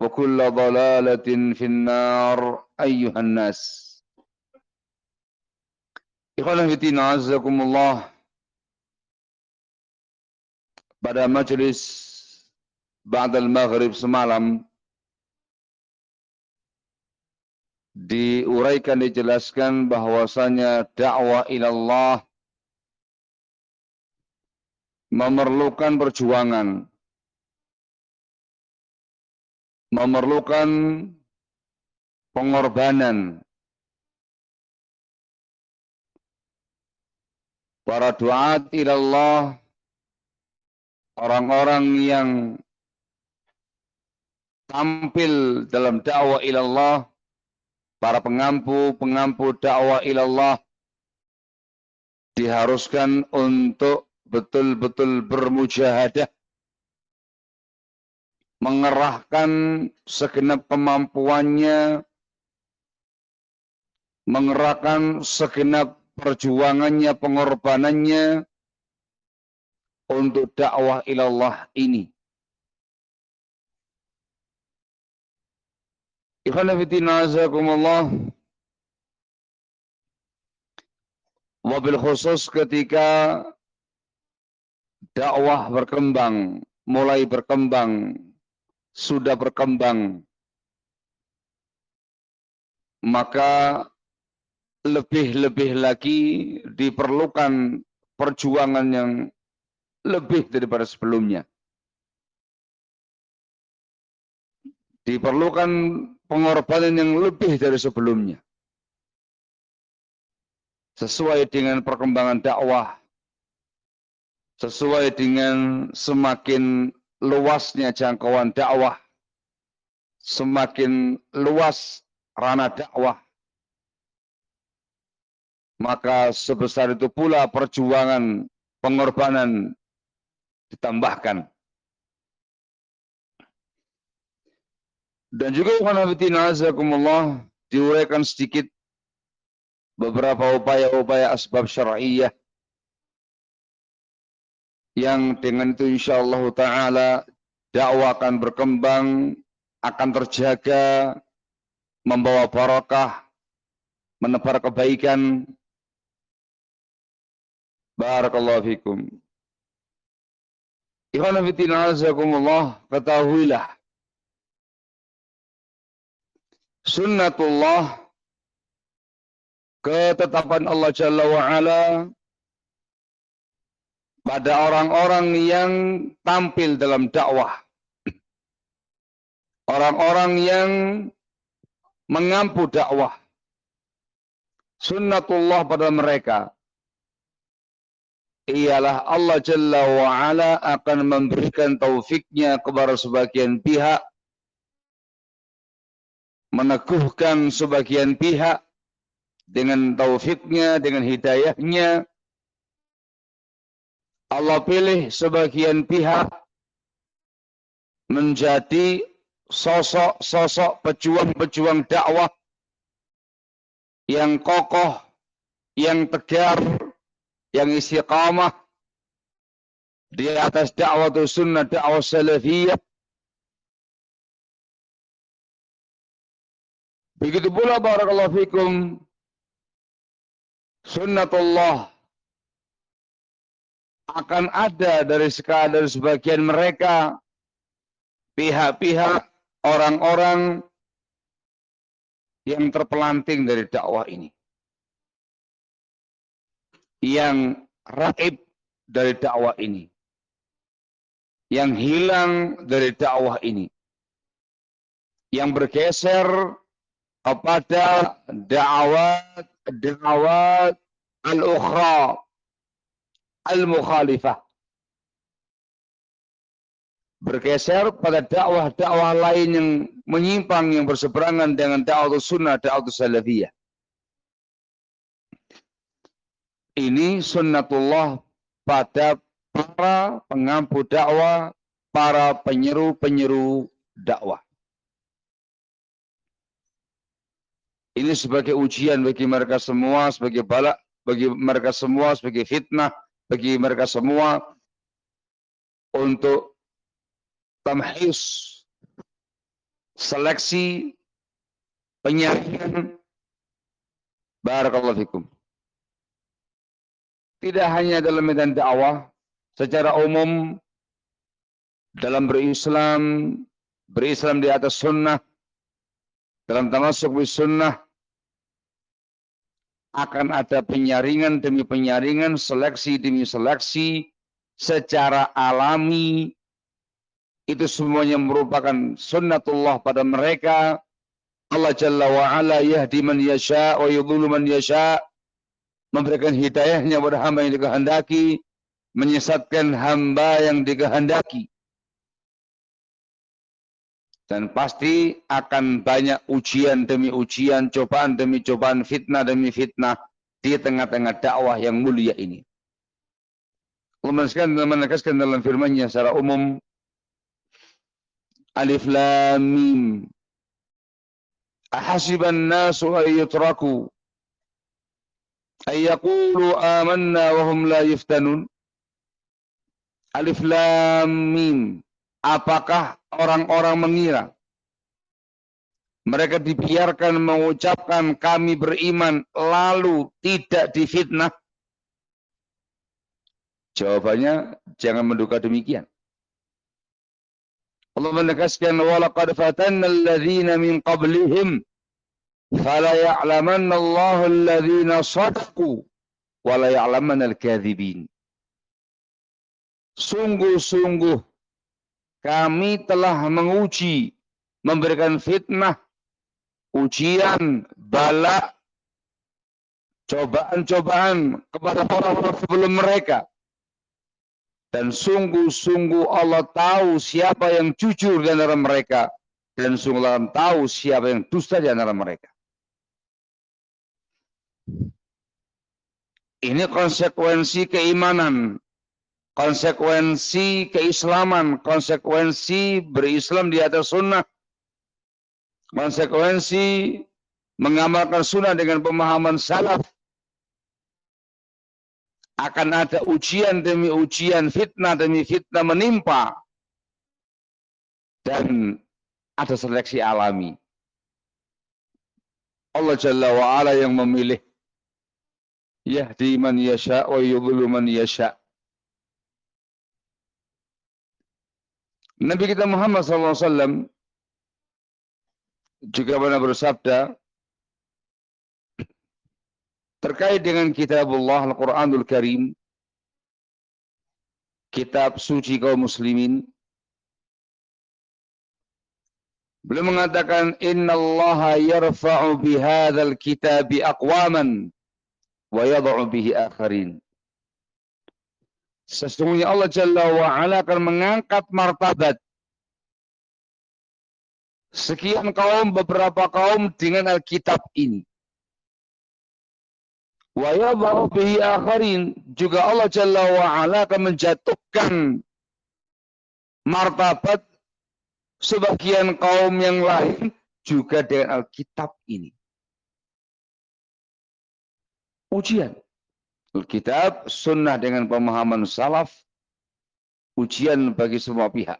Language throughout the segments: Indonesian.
وكل ضلالة في النار أيها الناس إخوانا في عزكم الله pada majelis Ba'dal Maghrib semalam diuraikan dijelaskan bahwasanya dakwah ilallah memerlukan perjuangan memerlukan pengorbanan. Para duat ilallah orang-orang yang tampil dalam dakwah ilallah para pengampu-pengampu dakwah ilallah diharuskan untuk betul-betul bermujahadah mengerahkan segenap kemampuannya, mengerahkan segenap perjuangannya, pengorbanannya untuk dakwah ilallah ini. Wabil khusus ketika dakwah berkembang, mulai berkembang sudah berkembang, maka lebih-lebih lagi diperlukan perjuangan yang lebih daripada sebelumnya. Diperlukan pengorbanan yang lebih dari sebelumnya. sesuai dengan perkembangan dakwah, sesuai dengan semakin luasnya jangkauan dakwah, semakin luas ranah dakwah, maka sebesar itu pula perjuangan pengorbanan ditambahkan. Dan juga diuraikan sedikit beberapa upaya-upaya asbab syar'iyyah yang dengan itu insyaallah taala dakwah akan berkembang, akan terjaga, membawa barakah, menebar kebaikan. Barakallahu fikum. Ikhwan fillah azakumullah, ketahuilah sunnatullah ketetapan Allah Jalla wa'ala pada orang-orang yang tampil dalam dakwah. Orang-orang yang mengampu dakwah. Sunnatullah pada mereka. Ialah Allah Jalla wa'ala akan memberikan taufiknya kepada sebagian pihak meneguhkan sebagian pihak dengan taufiknya, dengan hidayahnya. Allah pilih sebagian pihak menjadi sosok-sosok pejuang-pejuang dakwah yang kokoh, yang tegar, yang istiqamah di atas dakwah sunnah, dakwah salafiyah. Begitu pula barakallahu fikum sunnatullah akan ada dari sekadar sebagian mereka pihak-pihak orang-orang yang terpelanting dari dakwah ini. Yang raib dari dakwah ini. Yang hilang dari dakwah ini. Yang bergeser kepada da'awat da'awat al-ukhra al-mukhalifah. Bergeser pada dakwah-dakwah lain yang menyimpang, yang berseberangan dengan dakwah sunnah, dakwah salafiyah. Ini sunnatullah pada para pengampu dakwah, para penyeru-penyeru dakwah. Ini sebagai ujian bagi mereka semua, sebagai balak bagi mereka semua, sebagai fitnah bagi mereka semua untuk tamhis seleksi penyaringan barakallahu fikum. Tidak hanya dalam medan dakwah, secara umum dalam berislam, berislam di atas sunnah, dalam termasuk sunnah, akan ada penyaringan demi penyaringan, seleksi demi seleksi secara alami. Itu semuanya merupakan sunnatullah pada mereka. Allah Jalla wa'ala yahdi man yasha wa yudhulu man yasha. Memberikan hidayahnya pada hamba yang dikehendaki. Menyesatkan hamba yang dikehendaki. Dan pasti akan banyak ujian demi ujian, cobaan demi cobaan, fitnah demi fitnah di tengah-tengah dakwah yang mulia ini. Allah menegaskan dalam firman-Nya secara umum Alif Lam Mim. Ahasiban nasu ay yutraku. Ay yaqulu amanna wa hum la yuftanun. Alif Lam Mim. Apakah orang-orang mengira mereka dibiarkan mengucapkan kami beriman lalu tidak difitnah? Jawabannya jangan menduga demikian. Allah menegaskan walaqad fatanna alladhina min qablihim fala ya'lamanna Allahu alladhina sadaqu wa la ya'lamanna al-kadhibin. Sungguh-sungguh kami telah menguji, memberikan fitnah, ujian, bala cobaan-cobaan kepada orang-orang sebelum mereka. Dan sungguh-sungguh Allah tahu siapa yang jujur di antara mereka. Dan sungguh Allah tahu siapa yang dusta di antara mereka. Ini konsekuensi keimanan, konsekuensi keislaman, konsekuensi berislam di atas sunnah, konsekuensi mengamalkan sunnah dengan pemahaman salaf, akan ada ujian demi ujian, fitnah demi fitnah menimpa. Dan ada seleksi alami. Allah Jalla wa'ala yang memilih. Yahdi man yasha wa yudhulu man yasha. Nabi kita Muhammad SAW juga pernah bersabda, terkait dengan kitabullah Al-Quranul Karim, kitab suci kaum muslimin, Beliau mengatakan Inna Allah yarfa'u bihadzal kitabi aqwaman wa yad'u bihi akharin. Sesungguhnya Allah Jalla wa ala akan mengangkat martabat sekian kaum beberapa kaum dengan Alkitab ini. Wa yadha'u bihi akharin. Juga Allah Jalla wa ala akan menjatuhkan martabat sebagian kaum yang lain juga dengan Alkitab ini. Ujian. Alkitab, sunnah dengan pemahaman salaf, ujian bagi semua pihak.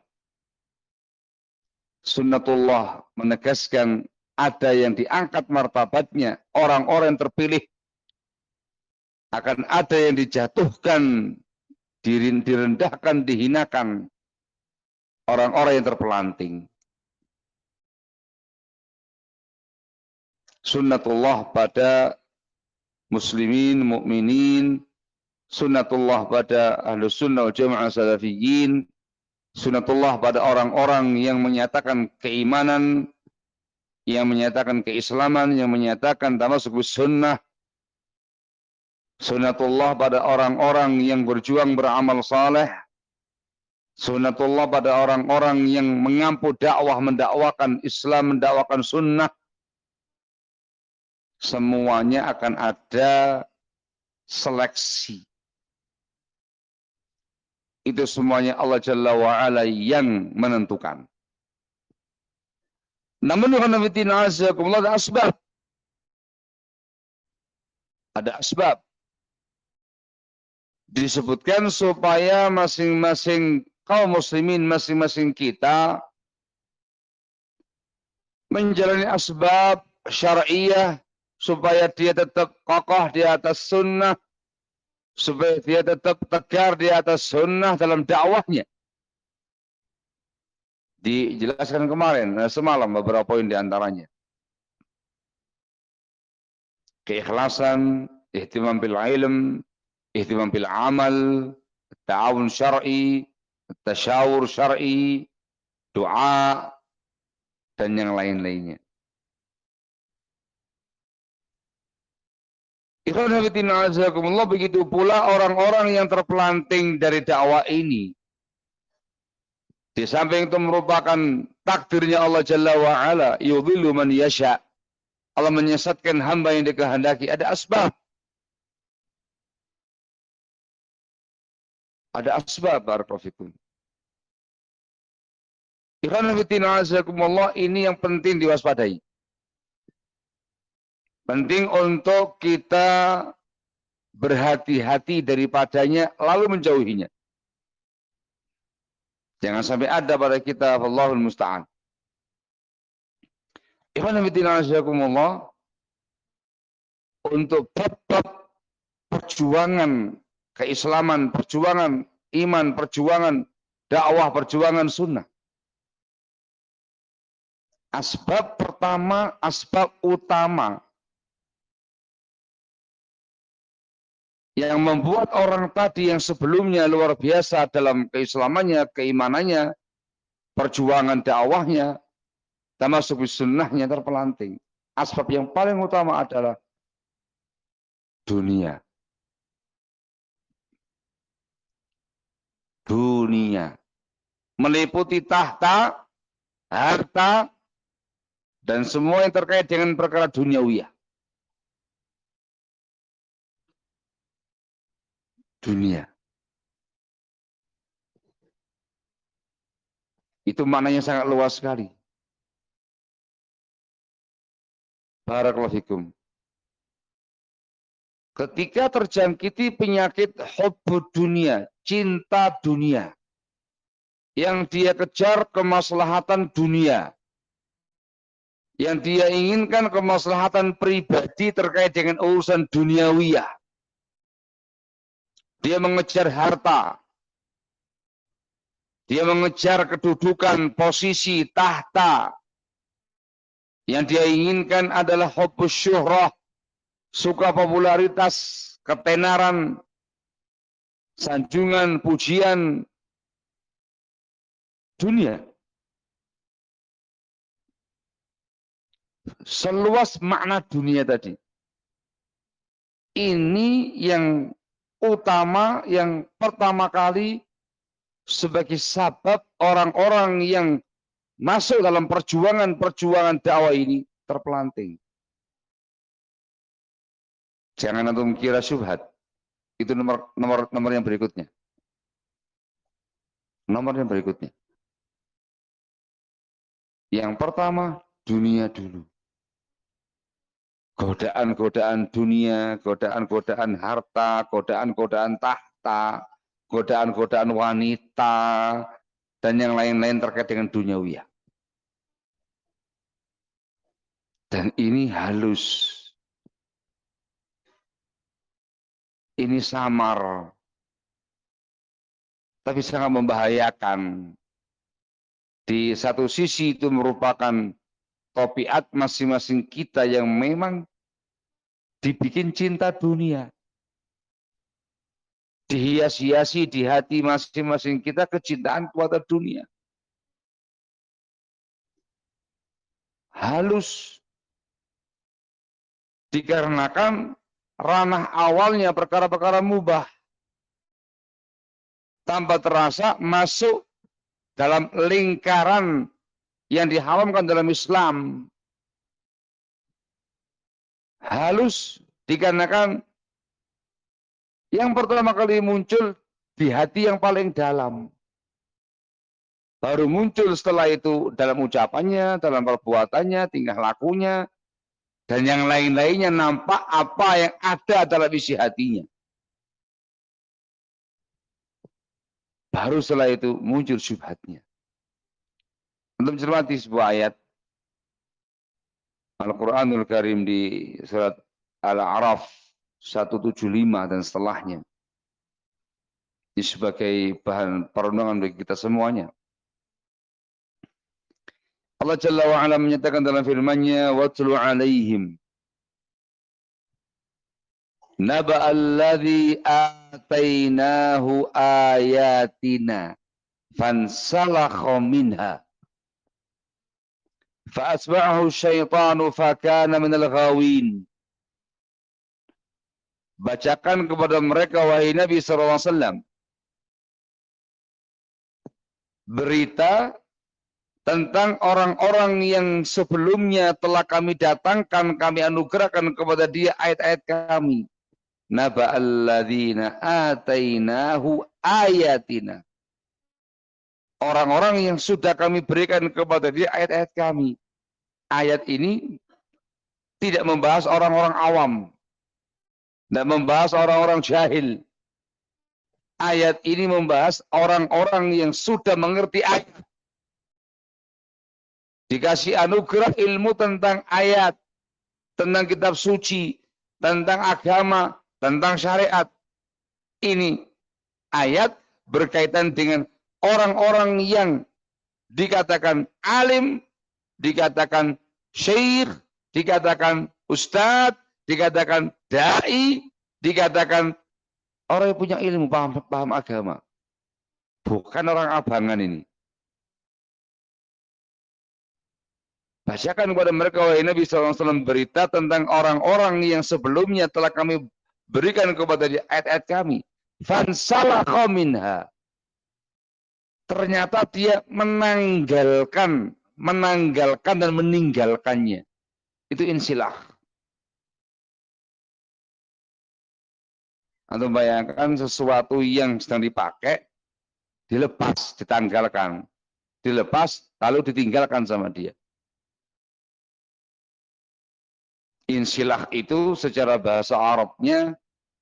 Sunnatullah menegaskan ada yang diangkat martabatnya, orang-orang yang terpilih akan ada yang dijatuhkan, direndahkan, dihinakan. Orang-orang yang terpelanting. Sunnatullah pada muslimin, mukminin, sunnatullah pada ahlu sunnah wal jamaah salafiyin, sunnatullah pada orang-orang yang menyatakan keimanan, yang menyatakan keislaman, yang menyatakan termasuk sunnah, Sunnatullah pada orang-orang yang berjuang beramal saleh. Sunnatullah pada orang-orang yang mengampu dakwah, mendakwakan Islam, mendakwakan sunnah. Semuanya akan ada seleksi. Itu semuanya Allah Jalla wa'ala yang menentukan. Namun ada asbab. Ada asbab disebutkan supaya masing-masing kaum muslimin, masing-masing kita menjalani asbab syariah supaya dia tetap kokoh di atas sunnah, supaya dia tetap tegar di atas sunnah dalam dakwahnya. Dijelaskan kemarin, eh, semalam beberapa poin di antaranya. Keikhlasan, ihtimam bil ilm, ihtimam bil amal, ta'awun syar'i, tasyawur syar'i, doa, dan yang lain-lainnya. Ikhwan begitu pula orang-orang yang terpelanting dari dakwah ini. Di samping itu merupakan takdirnya Allah Jalla wa'ala. Yudhilu man yasha. Allah menyesatkan hamba yang dikehendaki. Ada asbab. Ada asbab barakallahu ini yang penting diwaspadai. Penting untuk kita berhati-hati daripadanya lalu menjauhinya. Jangan sampai ada pada kita Allahul musta'an. untuk bab-bab perjuangan keislaman, perjuangan iman, perjuangan dakwah, perjuangan sunnah. Asbab pertama, asbab utama yang membuat orang tadi yang sebelumnya luar biasa dalam keislamannya, keimanannya, perjuangan dakwahnya, termasuk sunnahnya terpelanting. Asbab yang paling utama adalah dunia. Dunia. Meliputi tahta, harta, dan semua yang terkait dengan perkara duniawi. Dunia. Itu maknanya sangat luas sekali. Barakallahu. Ketika terjangkiti penyakit hubud dunia, cinta dunia, yang dia kejar kemaslahatan dunia, yang dia inginkan kemaslahatan pribadi terkait dengan urusan duniawiyah. Dia mengejar harta. Dia mengejar kedudukan, posisi, tahta. Yang dia inginkan adalah hubus syuhrah, suka popularitas, ketenaran, sanjungan, pujian dunia. Seluas makna dunia tadi. Ini yang utama, yang pertama kali sebagai sabab orang-orang yang masuk dalam perjuangan-perjuangan dakwah ini terpelanting. Jangan antum kira syubhat. Itu nomor nomor nomor yang berikutnya. Nomor yang berikutnya. Yang pertama, dunia dulu. Godaan-godaan dunia, godaan-godaan harta, godaan-godaan tahta, godaan-godaan wanita, dan yang lain-lain terkait dengan duniawiya. Dan ini halus. ini samar. Tapi sangat membahayakan. Di satu sisi itu merupakan topiat masing-masing kita yang memang dibikin cinta dunia. Dihias-hiasi di hati masing-masing kita kecintaan kepada dunia. Halus. Dikarenakan ranah awalnya perkara-perkara mubah. Tanpa terasa masuk dalam lingkaran yang diharamkan dalam Islam. Halus dikarenakan yang pertama kali muncul di hati yang paling dalam. Baru muncul setelah itu dalam ucapannya, dalam perbuatannya, tingkah lakunya, dan yang lain-lainnya nampak apa yang ada dalam isi hatinya. Baru setelah itu muncul syubhatnya. Untuk mencermati sebuah ayat Al-Quranul Karim di surat Al-A'raf 175 dan setelahnya. Ini sebagai bahan perundungan bagi kita semuanya. Allah Jalla wa'ala menyatakan dalam firman-Nya 'alaihim naba alladhi atainahu ayatina fansalakha minha فأتبعه الشيطان فكان من الغاوين Bacakan kepada mereka wahai Nabi SAW berita tentang orang-orang yang sebelumnya telah kami datangkan, kami anugerahkan kepada dia ayat-ayat kami. Naba alladzina atainahu ayatina. Orang-orang yang sudah kami berikan kepada dia ayat-ayat kami. Ayat ini tidak membahas orang-orang awam. Tidak membahas orang-orang jahil. Ayat ini membahas orang-orang yang sudah mengerti ayat Dikasih anugerah ilmu tentang ayat, tentang kitab suci, tentang agama, tentang syariat. Ini ayat berkaitan dengan orang-orang yang dikatakan alim, dikatakan syekh, dikatakan ustadz, dikatakan dai, dikatakan orang yang punya ilmu, paham, paham agama. Bukan orang abangan ini. Bacakan kepada mereka wahai Nabi SAW berita tentang orang-orang yang sebelumnya telah kami berikan kepada dia ayat-ayat kami. Fansalakha minha. Ternyata dia menanggalkan, menanggalkan dan meninggalkannya. Itu insilah. Atau bayangkan sesuatu yang sedang dipakai, dilepas, ditanggalkan. Dilepas, lalu ditinggalkan sama dia. Insilah itu secara bahasa Arabnya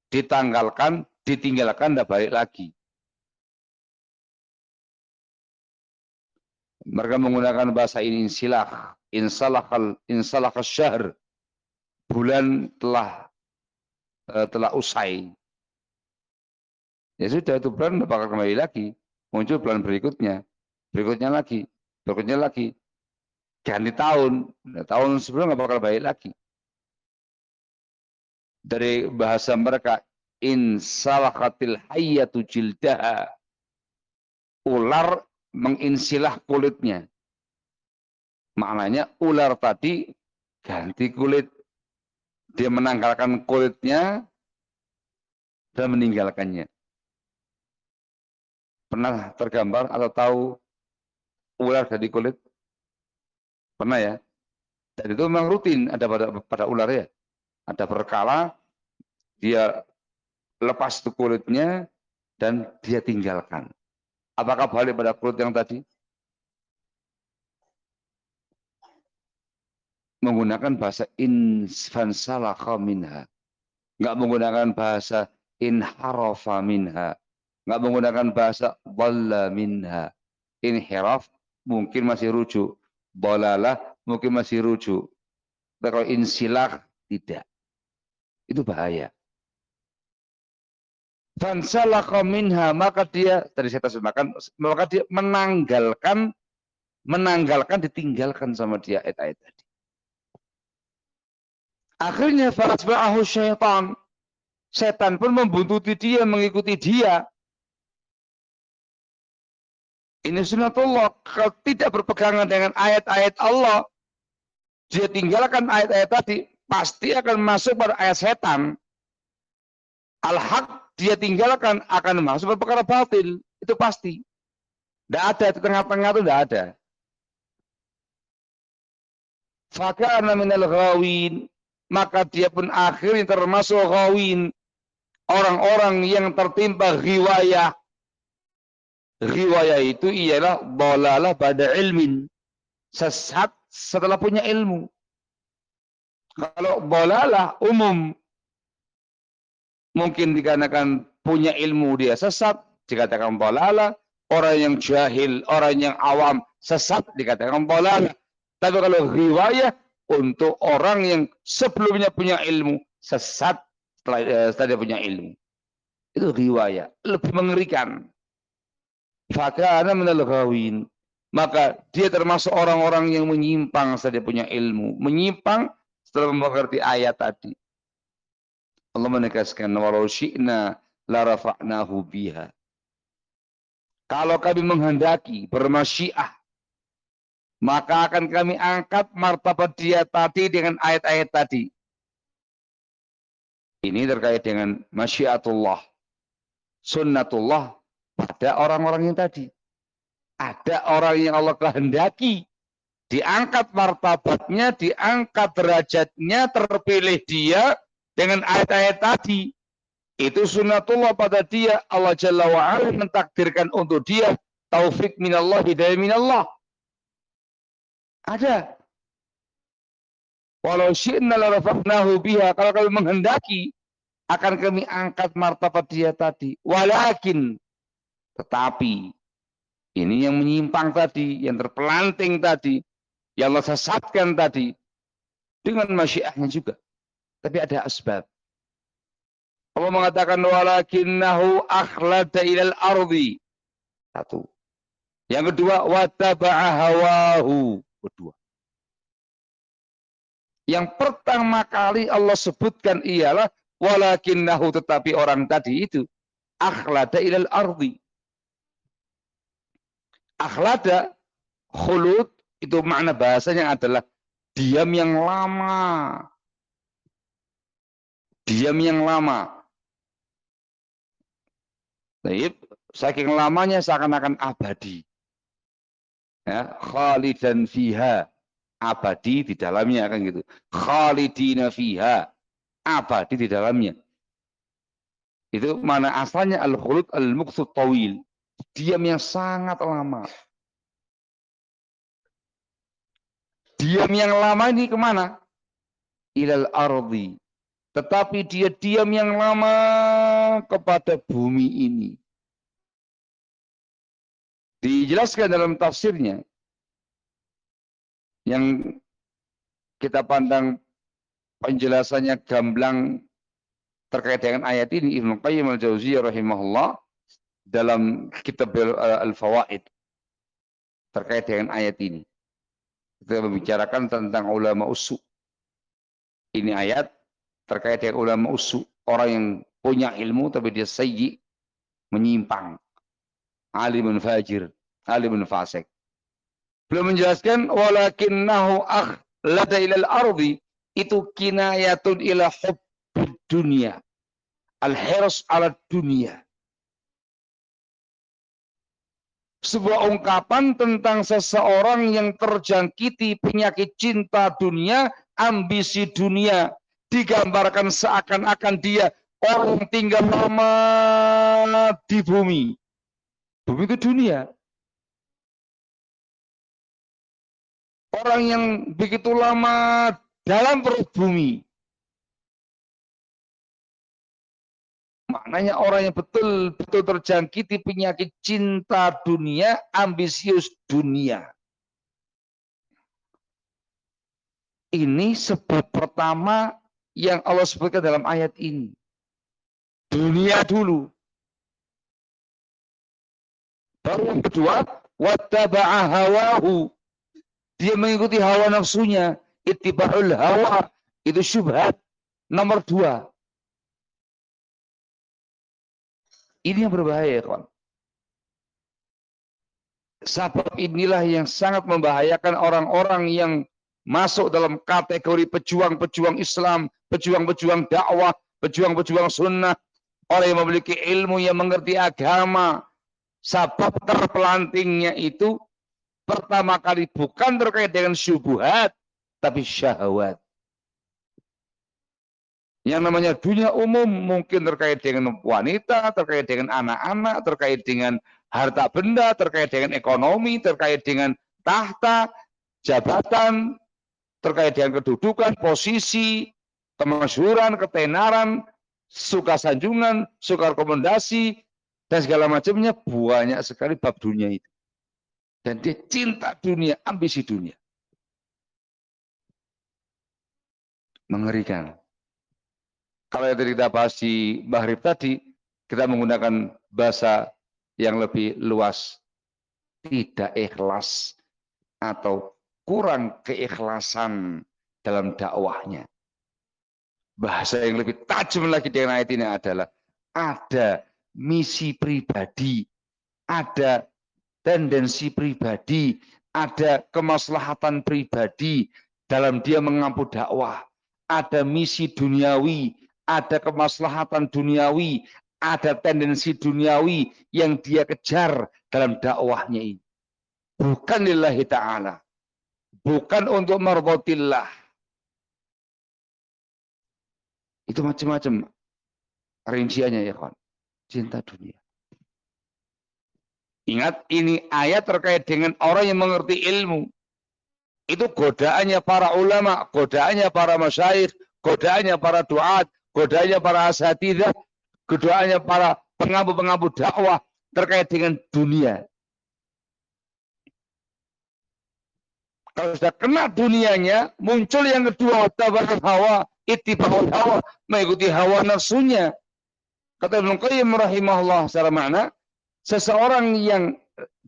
ditanggalkan, ditinggalkan, tidak balik lagi. Mereka menggunakan bahasa ini insilah. Insalahal, insalahal syahr. Bulan telah uh, telah usai. Ya sudah, itu bulan tidak bakal kembali lagi. Muncul bulan berikutnya. Berikutnya lagi. Berikutnya lagi. Ganti tahun. Nah, tahun sebelum nggak bakal balik lagi dari bahasa mereka in salakatil hayyatu jildaha ular menginsilah kulitnya. Maknanya ular tadi ganti kulit. Dia menanggalkan kulitnya dan meninggalkannya. Pernah tergambar atau tahu ular dari kulit? Pernah ya? Dan itu memang rutin ada pada pada ular ya. Ada berkala dia lepas itu kulitnya dan dia tinggalkan. Apakah balik pada kulit yang tadi? Menggunakan bahasa infansalakha minha. Enggak menggunakan bahasa inharafa minha. Enggak menggunakan bahasa dhalla minha. Inhiraf mungkin masih rujuk. Bolalah mungkin masih rujuk. Tapi kalau insilah tidak. Itu bahaya. Fansalaka minha, maka dia, tadi saya terjemahkan, maka dia menanggalkan, menanggalkan, ditinggalkan sama dia ayat-ayat tadi. Akhirnya farasba'ahu syaitan. Setan pun membuntuti dia, mengikuti dia. Ini sunatullah. Kalau tidak berpegangan dengan ayat-ayat Allah, dia tinggalkan ayat-ayat tadi, pasti akan masuk pada ayat setan. Al-haq dia tinggalkan akan masuk perkara batil. Itu pasti. Tidak ada di tengah-tengah itu tidak ada. Fakana minal ghawin. Maka dia pun akhirnya termasuk ghawin. Orang-orang yang tertimpa riwayah. Riwayah itu ialah bolalah pada ilmin. Sesat setelah punya ilmu. Kalau bolalah umum. Mungkin dikarenakan punya ilmu dia sesat. Dikatakan bolalah. Orang yang jahil, orang yang awam sesat dikatakan bolalah. Tapi kalau riwayah untuk orang yang sebelumnya punya ilmu sesat setelah, eh, dia punya ilmu. Itu riwayah. Lebih mengerikan. Fakana. Maka dia termasuk orang-orang yang menyimpang setelah dia punya ilmu. Menyimpang setelah mengerti ayat tadi. Allah menegaskan walau syi'na la rafa'nahu biha. Kalau kami menghendaki bermasyiah maka akan kami angkat martabat dia tadi dengan ayat-ayat tadi. Ini terkait dengan masyiatullah. Sunnatullah pada orang-orang yang tadi. Ada orang yang Allah kehendaki diangkat martabatnya, diangkat derajatnya, terpilih dia dengan ayat-ayat tadi. Itu sunnatullah pada dia. Allah Jalla wa'ala mentakdirkan untuk dia taufik minallah, hidayah minallah. Ada. Walau syi'na biha. Kalau kami menghendaki, akan kami angkat martabat dia tadi. Walakin. Tetapi. Ini yang menyimpang tadi, yang terpelanting tadi, yang Allah sesatkan tadi dengan masyiahnya juga. Tapi ada asbab. Allah mengatakan walakinnahu akhlada ilal ardi. Satu. Yang kedua wataba'a hawahu. Kedua. Yang pertama kali Allah sebutkan ialah walakinnahu tetapi orang tadi itu akhlada ilal ardi. Akhlada khulud itu makna bahasanya adalah diam yang lama. Diam yang lama. Taib, saking lamanya seakan-akan abadi. Ya, khalidan fiha, abadi di dalamnya kan gitu. Khalidina fiha, abadi di dalamnya. Itu mana asalnya al-khulud al-muqsud tawil. Diam yang sangat lama. Diam yang lama ini ke mana? Ilal ardi. Tetapi dia diam yang lama kepada bumi ini. Dijelaskan dalam tafsirnya. Yang kita pandang penjelasannya gamblang terkait dengan ayat ini Ibnu Qayyim al-Jauziyah rahimahullah dalam kitab Al-Fawaid terkait dengan ayat ini. Kita membicarakan tentang ulama usu. Ini ayat terkait dengan ulama usu, orang yang punya ilmu tapi dia sayyi, menyimpang. Alimun fajir, alimun fasik. Belum menjelaskan walakinnahu akhlada ilal ardi itu kinayatun ila hub dunia. Al-hirs ala dunia. Sebuah ungkapan tentang seseorang yang terjangkiti penyakit cinta dunia, ambisi dunia. Digambarkan seakan-akan dia orang tinggal lama di bumi. Bumi itu dunia. Orang yang begitu lama dalam perut bumi. Maknanya orang yang betul-betul terjangkiti penyakit cinta dunia, ambisius dunia. Ini sebab pertama yang Allah sebutkan dalam ayat ini. Dunia dulu. Baru yang kedua, wattaba'a hawahu. Dia mengikuti hawa nafsunya. Ittiba'ul hawa. Itu syubhat. Nomor dua. Ini yang berbahaya, kawan. Sebab inilah yang sangat membahayakan orang-orang yang masuk dalam kategori pejuang-pejuang Islam, pejuang-pejuang dakwah, pejuang-pejuang sunnah, orang yang memiliki ilmu yang mengerti agama. Sebab terpelantingnya itu pertama kali bukan terkait dengan syubuhat, tapi syahwat. Yang namanya dunia umum mungkin terkait dengan wanita, terkait dengan anak-anak, terkait dengan harta benda, terkait dengan ekonomi, terkait dengan tahta, jabatan, terkait dengan kedudukan, posisi, kemasyuran, ketenaran, suka sanjungan, suka rekomendasi, dan segala macamnya banyak sekali bab dunia itu. Dan dia cinta dunia, ambisi dunia. Mengerikan. Kalau yang tadi kita bahas di Bahrib tadi, kita menggunakan bahasa yang lebih luas. Tidak ikhlas atau kurang keikhlasan dalam dakwahnya. Bahasa yang lebih tajam lagi dengan ayat ini adalah ada misi pribadi, ada tendensi pribadi, ada kemaslahatan pribadi dalam dia mengampu dakwah, ada misi duniawi, ada kemaslahatan duniawi, ada tendensi duniawi yang dia kejar dalam dakwahnya ini. Bukan lillahi ta'ala. Bukan untuk marbotillah. Itu macam-macam rinciannya ya kawan. Cinta dunia. Ingat ini ayat terkait dengan orang yang mengerti ilmu. Itu godaannya para ulama, godaannya para masyaikh, godaannya para duat, godaannya para asatidah, godaannya para pengampu-pengampu dakwah terkait dengan dunia. Kalau sudah kena dunianya, muncul yang kedua, tabarat hawa, itibahul hawa, mengikuti hawa nafsunya. Kata Ibn Qayyim rahimahullah secara makna, seseorang yang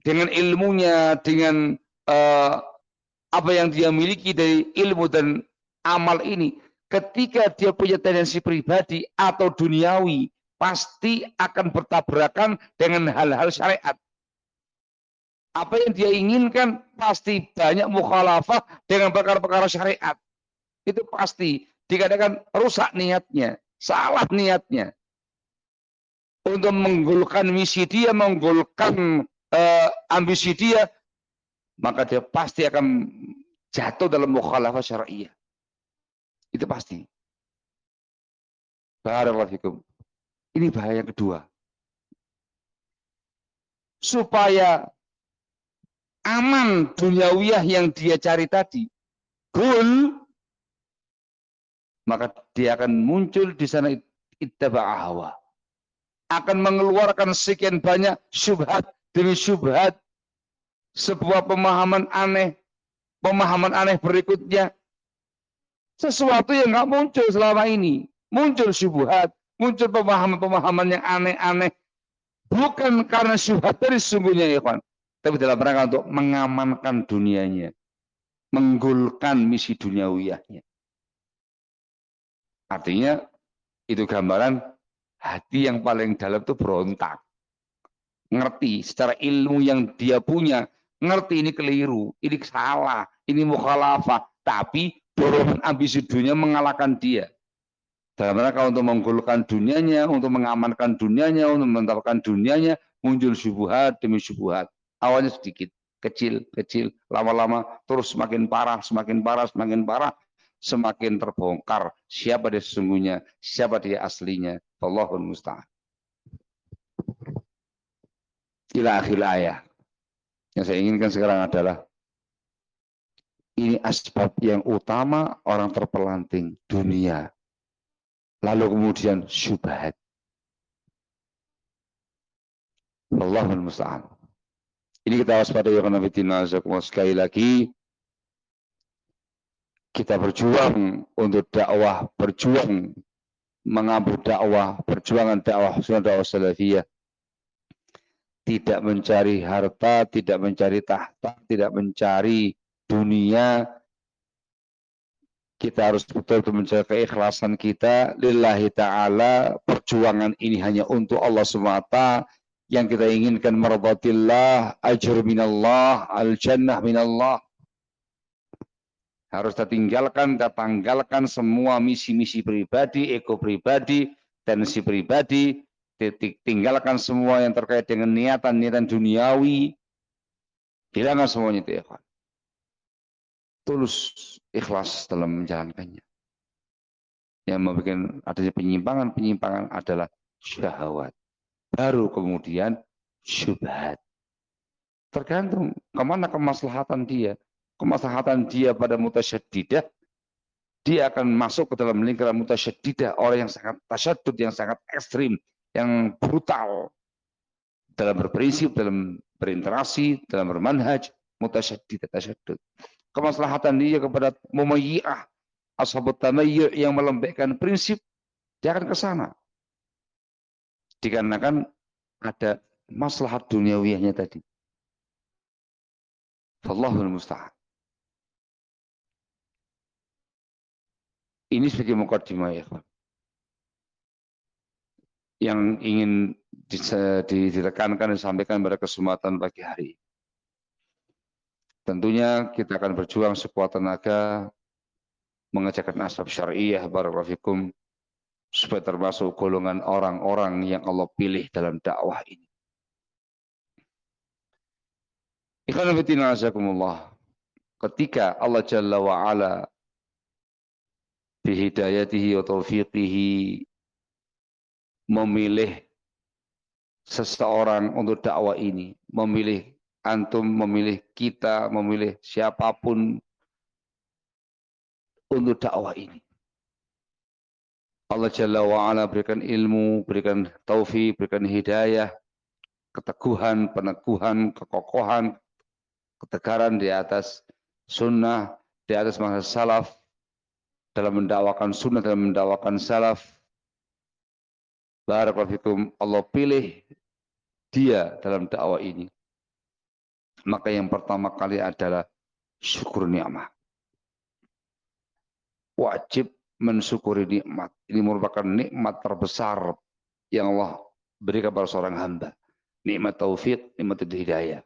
dengan ilmunya, dengan uh, apa yang dia miliki dari ilmu dan amal ini, ketika dia punya tendensi pribadi atau duniawi, pasti akan bertabrakan dengan hal-hal syariat. Apa yang dia inginkan pasti banyak mukhalafah dengan perkara-perkara syariat. Itu pasti dikatakan rusak niatnya, salah niatnya. untuk menggolkan misi dia, menggolkan uh, ambisi dia, maka dia pasti akan jatuh dalam mukhalafah syariah. Itu pasti. Barakallahu Ini bahaya kedua. Supaya aman duniawiyah yang dia cari tadi, gul, maka dia akan muncul di sana ittaba hawa. Akan mengeluarkan sekian banyak syubhat demi syubhat, sebuah pemahaman aneh, pemahaman aneh berikutnya, sesuatu yang nggak muncul selama ini. Muncul syubhat, muncul pemahaman-pemahaman yang aneh-aneh. Bukan karena syubhat dari sungguhnya ya kawan. Tapi dalam rangka untuk mengamankan dunianya. Menggulkan misi duniawiyahnya. Artinya itu gambaran hati yang paling dalam itu berontak. Ngerti secara ilmu yang dia punya, ngerti ini keliru, ini salah, ini mukhalafah, tapi dorongan ambisi dunia mengalahkan dia. Dalam rangka untuk menggolkan dunianya, untuk mengamankan dunianya, untuk menetapkan dunianya, muncul subuhat demi subuhat. Awalnya sedikit, kecil, kecil, lama-lama terus semakin parah, semakin parah, semakin parah, semakin terbongkar siapa dia sesungguhnya, siapa dia aslinya. Allahul musta'an. Ila akhir ayat. Yang saya inginkan sekarang adalah ini asbab yang utama orang terpelanting dunia. Lalu kemudian syubhat. Allahul musta'an. Ini kita waspada ya karena sekali lagi. Kita berjuang untuk dakwah, berjuang mengambil dakwah, perjuangan dakwah sunnah dakwah salafiyah. Tidak mencari harta, tidak mencari tahta, tidak mencari dunia. Kita harus betul-betul menjaga keikhlasan kita. Lillahi ta'ala perjuangan ini hanya untuk Allah semata yang kita inginkan maradatillah ajr minallah al jannah minallah harus kita tinggalkan kita tanggalkan semua misi-misi pribadi ego pribadi tensi pribadi tinggalkan semua yang terkait dengan niatan-niatan duniawi hilangkan semuanya itu ya tulus ikhlas dalam menjalankannya. Yang membuat adanya penyimpangan-penyimpangan adalah syahwat. Baru kemudian syubhat. Tergantung ke mana kemaslahatan dia. Kemaslahatan dia pada mutasyadidah, dia akan masuk ke dalam lingkaran mutasyadidah, orang yang sangat tasyadud, yang sangat ekstrim, yang brutal dalam berprinsip, dalam berinteraksi, dalam bermanhaj, mutasyadidah, tasyadud kemaslahatan dia kepada mumayyi'ah ashabut tamayyu' yang melembekkan prinsip dia akan ke sana dikarenakan ada maslahat duniawiyahnya tadi. Allahul musta'an. Ini sebagai mukaddimah ya yang ingin ditekankan dan disampaikan pada kesempatan pagi hari Tentunya kita akan berjuang sekuat tenaga mengejarkan asbab syariah barakallahu supaya termasuk golongan orang-orang yang Allah pilih dalam dakwah ini. Ikhwan fillah ketika Allah Jalla wa ala bihidayatihi wa taufiqihi memilih seseorang untuk dakwah ini, memilih antum memilih kita, memilih siapa pun untuk dakwah ini. Allah Jalla wa'ala berikan ilmu, berikan taufik, berikan hidayah, keteguhan, peneguhan, kekokohan, ketegaran di atas sunnah, di atas masa salaf, dalam mendakwakan sunnah, dalam mendakwakan salaf. Barakallahu Allah pilih dia dalam dakwah ini maka yang pertama kali adalah syukur nikmat. Wajib mensyukuri nikmat. Ini merupakan nikmat terbesar yang Allah berikan kepada seorang hamba. Nikmat taufik, nikmat hidayah.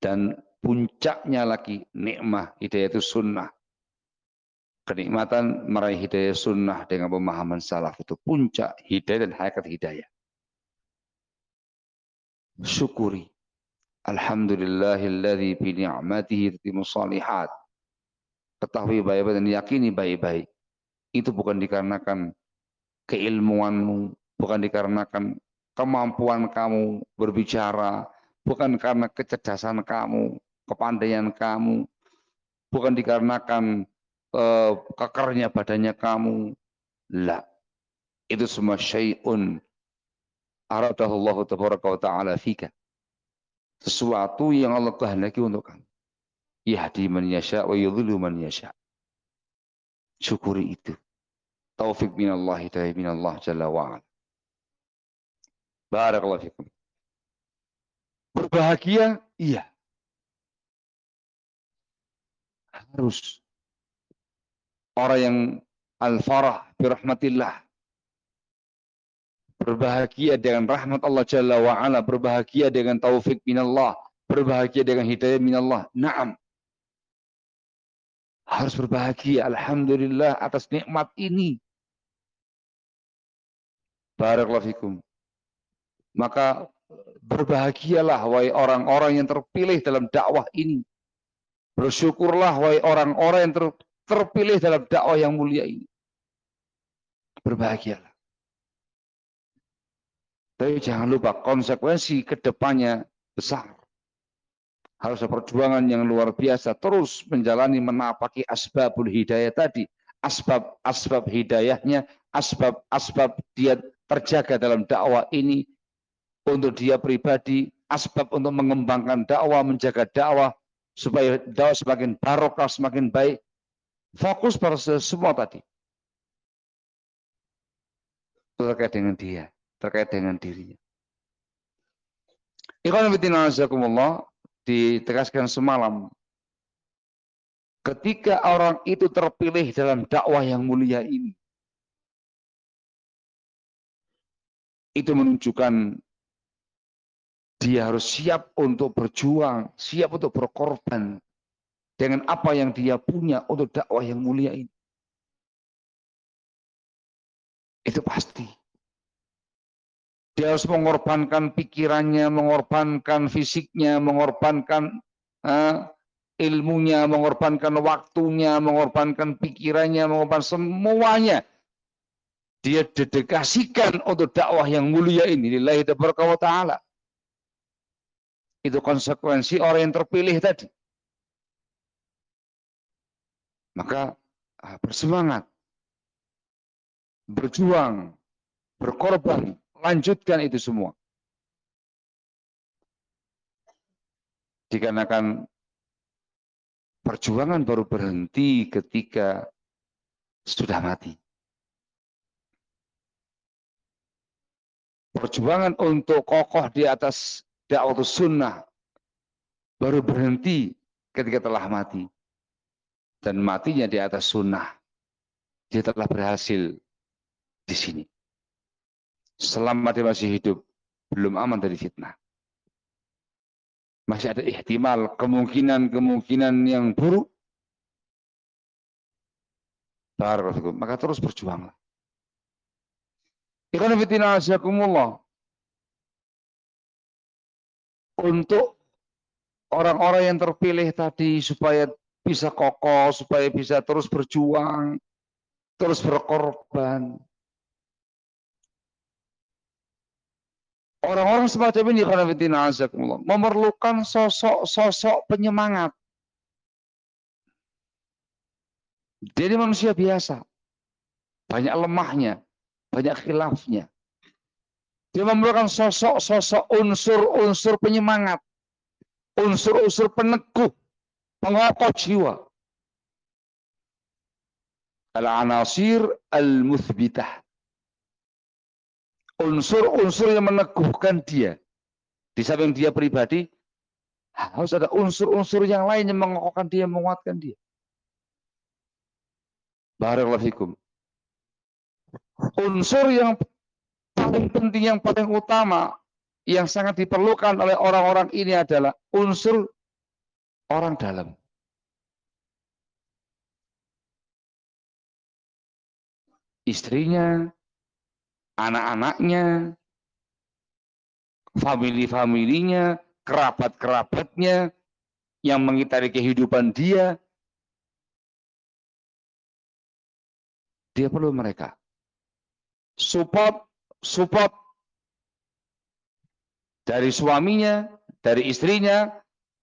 Dan puncaknya lagi nikmat hidayah itu sunnah. kenikmatan meraih hidayah sunnah dengan pemahaman salaf itu puncak hidayah dan hakikat hidayah. Syukuri. Alhamdulillahilladzi bi ni'matihi tatimmu salihat. Ketahui baik-baik dan yakini baik-baik. Itu bukan dikarenakan keilmuanmu, bukan dikarenakan kemampuan kamu berbicara, bukan karena kecerdasan kamu, kepandaian kamu, bukan dikarenakan uh, kekernya badannya kamu. La. Itu semua syai'un aradahullahu ta'ala fika. Sesuatu yang Allah kehendaki untuk kamu. Yahdi man yasha wa yudhillu man yasha. Syukuri itu. Taufik minallahi ta'ala minallah jalla wa'ala. Barakallahu fikum. Berbahagia? Iya. Harus. Orang yang al-farah birahmatillah. Berbahagia dengan rahmat Allah Jalla wa'ala. Berbahagia dengan taufik minallah. Berbahagia dengan hidayah minallah. Naam. Harus berbahagia. Alhamdulillah atas nikmat ini. Barakallahu fikum. Maka berbahagialah wahai orang-orang yang terpilih dalam dakwah ini. Bersyukurlah wahai orang-orang yang ter, terpilih dalam dakwah yang mulia ini. Berbahagialah. Tapi jangan lupa konsekuensi ke depannya besar. Harus perjuangan yang luar biasa. Terus menjalani menapaki asbabul hidayah tadi. Asbab-asbab hidayahnya, asbab-asbab dia terjaga dalam dakwah ini untuk dia pribadi, asbab untuk mengembangkan dakwah, menjaga dakwah, supaya dakwah semakin barokah, semakin baik. Fokus pada semua tadi. Terkait dengan dia, terkait dengan dirinya. Ikhwan fillah ditegaskan semalam ketika orang itu terpilih dalam dakwah yang mulia ini itu menunjukkan dia harus siap untuk berjuang, siap untuk berkorban dengan apa yang dia punya untuk dakwah yang mulia ini. Itu pasti. Dia harus mengorbankan pikirannya, mengorbankan fisiknya, mengorbankan uh, ilmunya, mengorbankan waktunya, mengorbankan pikirannya, mengorbankan semuanya. Dia dedikasikan untuk dakwah yang mulia ini. Lillahi ta'ala. Itu konsekuensi orang yang terpilih tadi. Maka ah, bersemangat, berjuang, berkorban, lanjutkan itu semua. Dikarenakan perjuangan baru berhenti ketika sudah mati. Perjuangan untuk kokoh di atas dakwah sunnah baru berhenti ketika telah mati. Dan matinya di atas sunnah. Dia telah berhasil di sini. Selama dia masih hidup, belum aman dari fitnah. Masih ada ihtimal, kemungkinan-kemungkinan yang buruk. Maka terus berjuanglah. Ikhwan fitina asyakumullah untuk orang-orang yang terpilih tadi supaya bisa kokoh, supaya bisa terus berjuang, terus berkorban. Orang-orang semacam ini karena memerlukan sosok-sosok penyemangat. Jadi manusia biasa. Banyak lemahnya, banyak khilafnya. Dia memerlukan sosok-sosok unsur-unsur penyemangat. Unsur-unsur peneguh. Pengokoh jiwa. Al-anasir al-muthbitah. Unsur-unsur yang meneguhkan dia. Di samping dia pribadi, harus ada unsur-unsur yang lain yang mengokohkan dia, menguatkan dia. Barakallahu fikum. Unsur yang paling penting yang paling utama yang sangat diperlukan oleh orang-orang ini adalah unsur orang dalam. istrinya, anak-anaknya, famili-familinya, kerabat-kerabatnya yang mengitari kehidupan dia. Dia perlu mereka. Support, support dari suaminya, dari istrinya,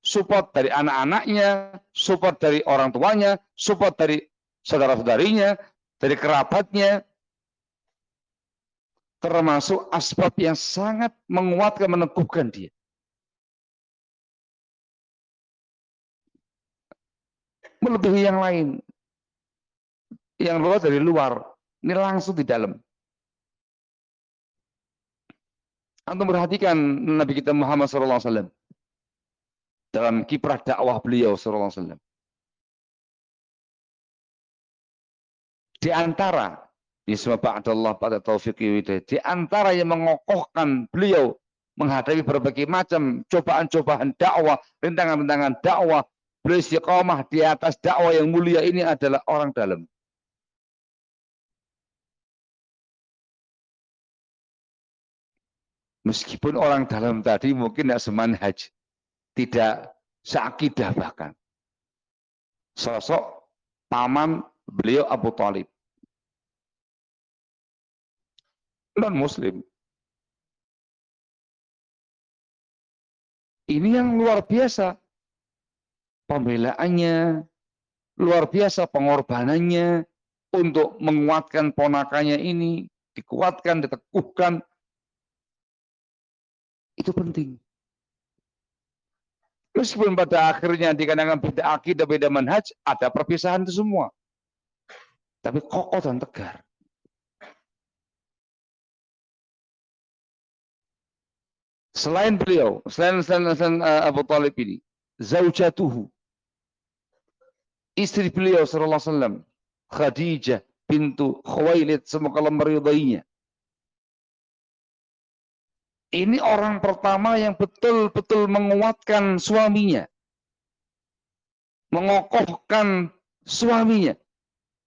support dari anak-anaknya, support dari orang tuanya, support dari saudara-saudarinya, dari kerabatnya, termasuk asbab yang sangat menguatkan, meneguhkan dia. Melebihi yang lain. Yang luar dari luar. Ini langsung di dalam. Antum perhatikan Nabi kita Muhammad SAW dalam kiprah dakwah beliau SAW. Di antara Isma ba'dallah pada taufiq di antara yang mengokohkan beliau menghadapi berbagai macam cobaan-cobaan dakwah, rintangan-rintangan dakwah, beliau istiqomah di atas dakwah yang mulia ini adalah orang dalam. Meskipun orang dalam tadi mungkin tidak semanhaj, tidak seakidah bahkan. Sosok paman beliau Abu Talib. Non muslim. Ini yang luar biasa. Pembelaannya, luar biasa pengorbanannya untuk menguatkan ponakannya ini, dikuatkan, diteguhkan. Itu penting. Meskipun pada akhirnya dikarenakan beda akidah, beda manhaj, ada perpisahan itu semua. Tapi kokoh dan tegar. Selain beliau, selain, selain, selain uh, Abu Talib ini, zaujatuhu, istri beliau sallallahu alaihi wasallam, Khadijah pintu Khuwailid semoga Allah meridainya. Ini orang pertama yang betul-betul menguatkan suaminya. Mengokohkan suaminya.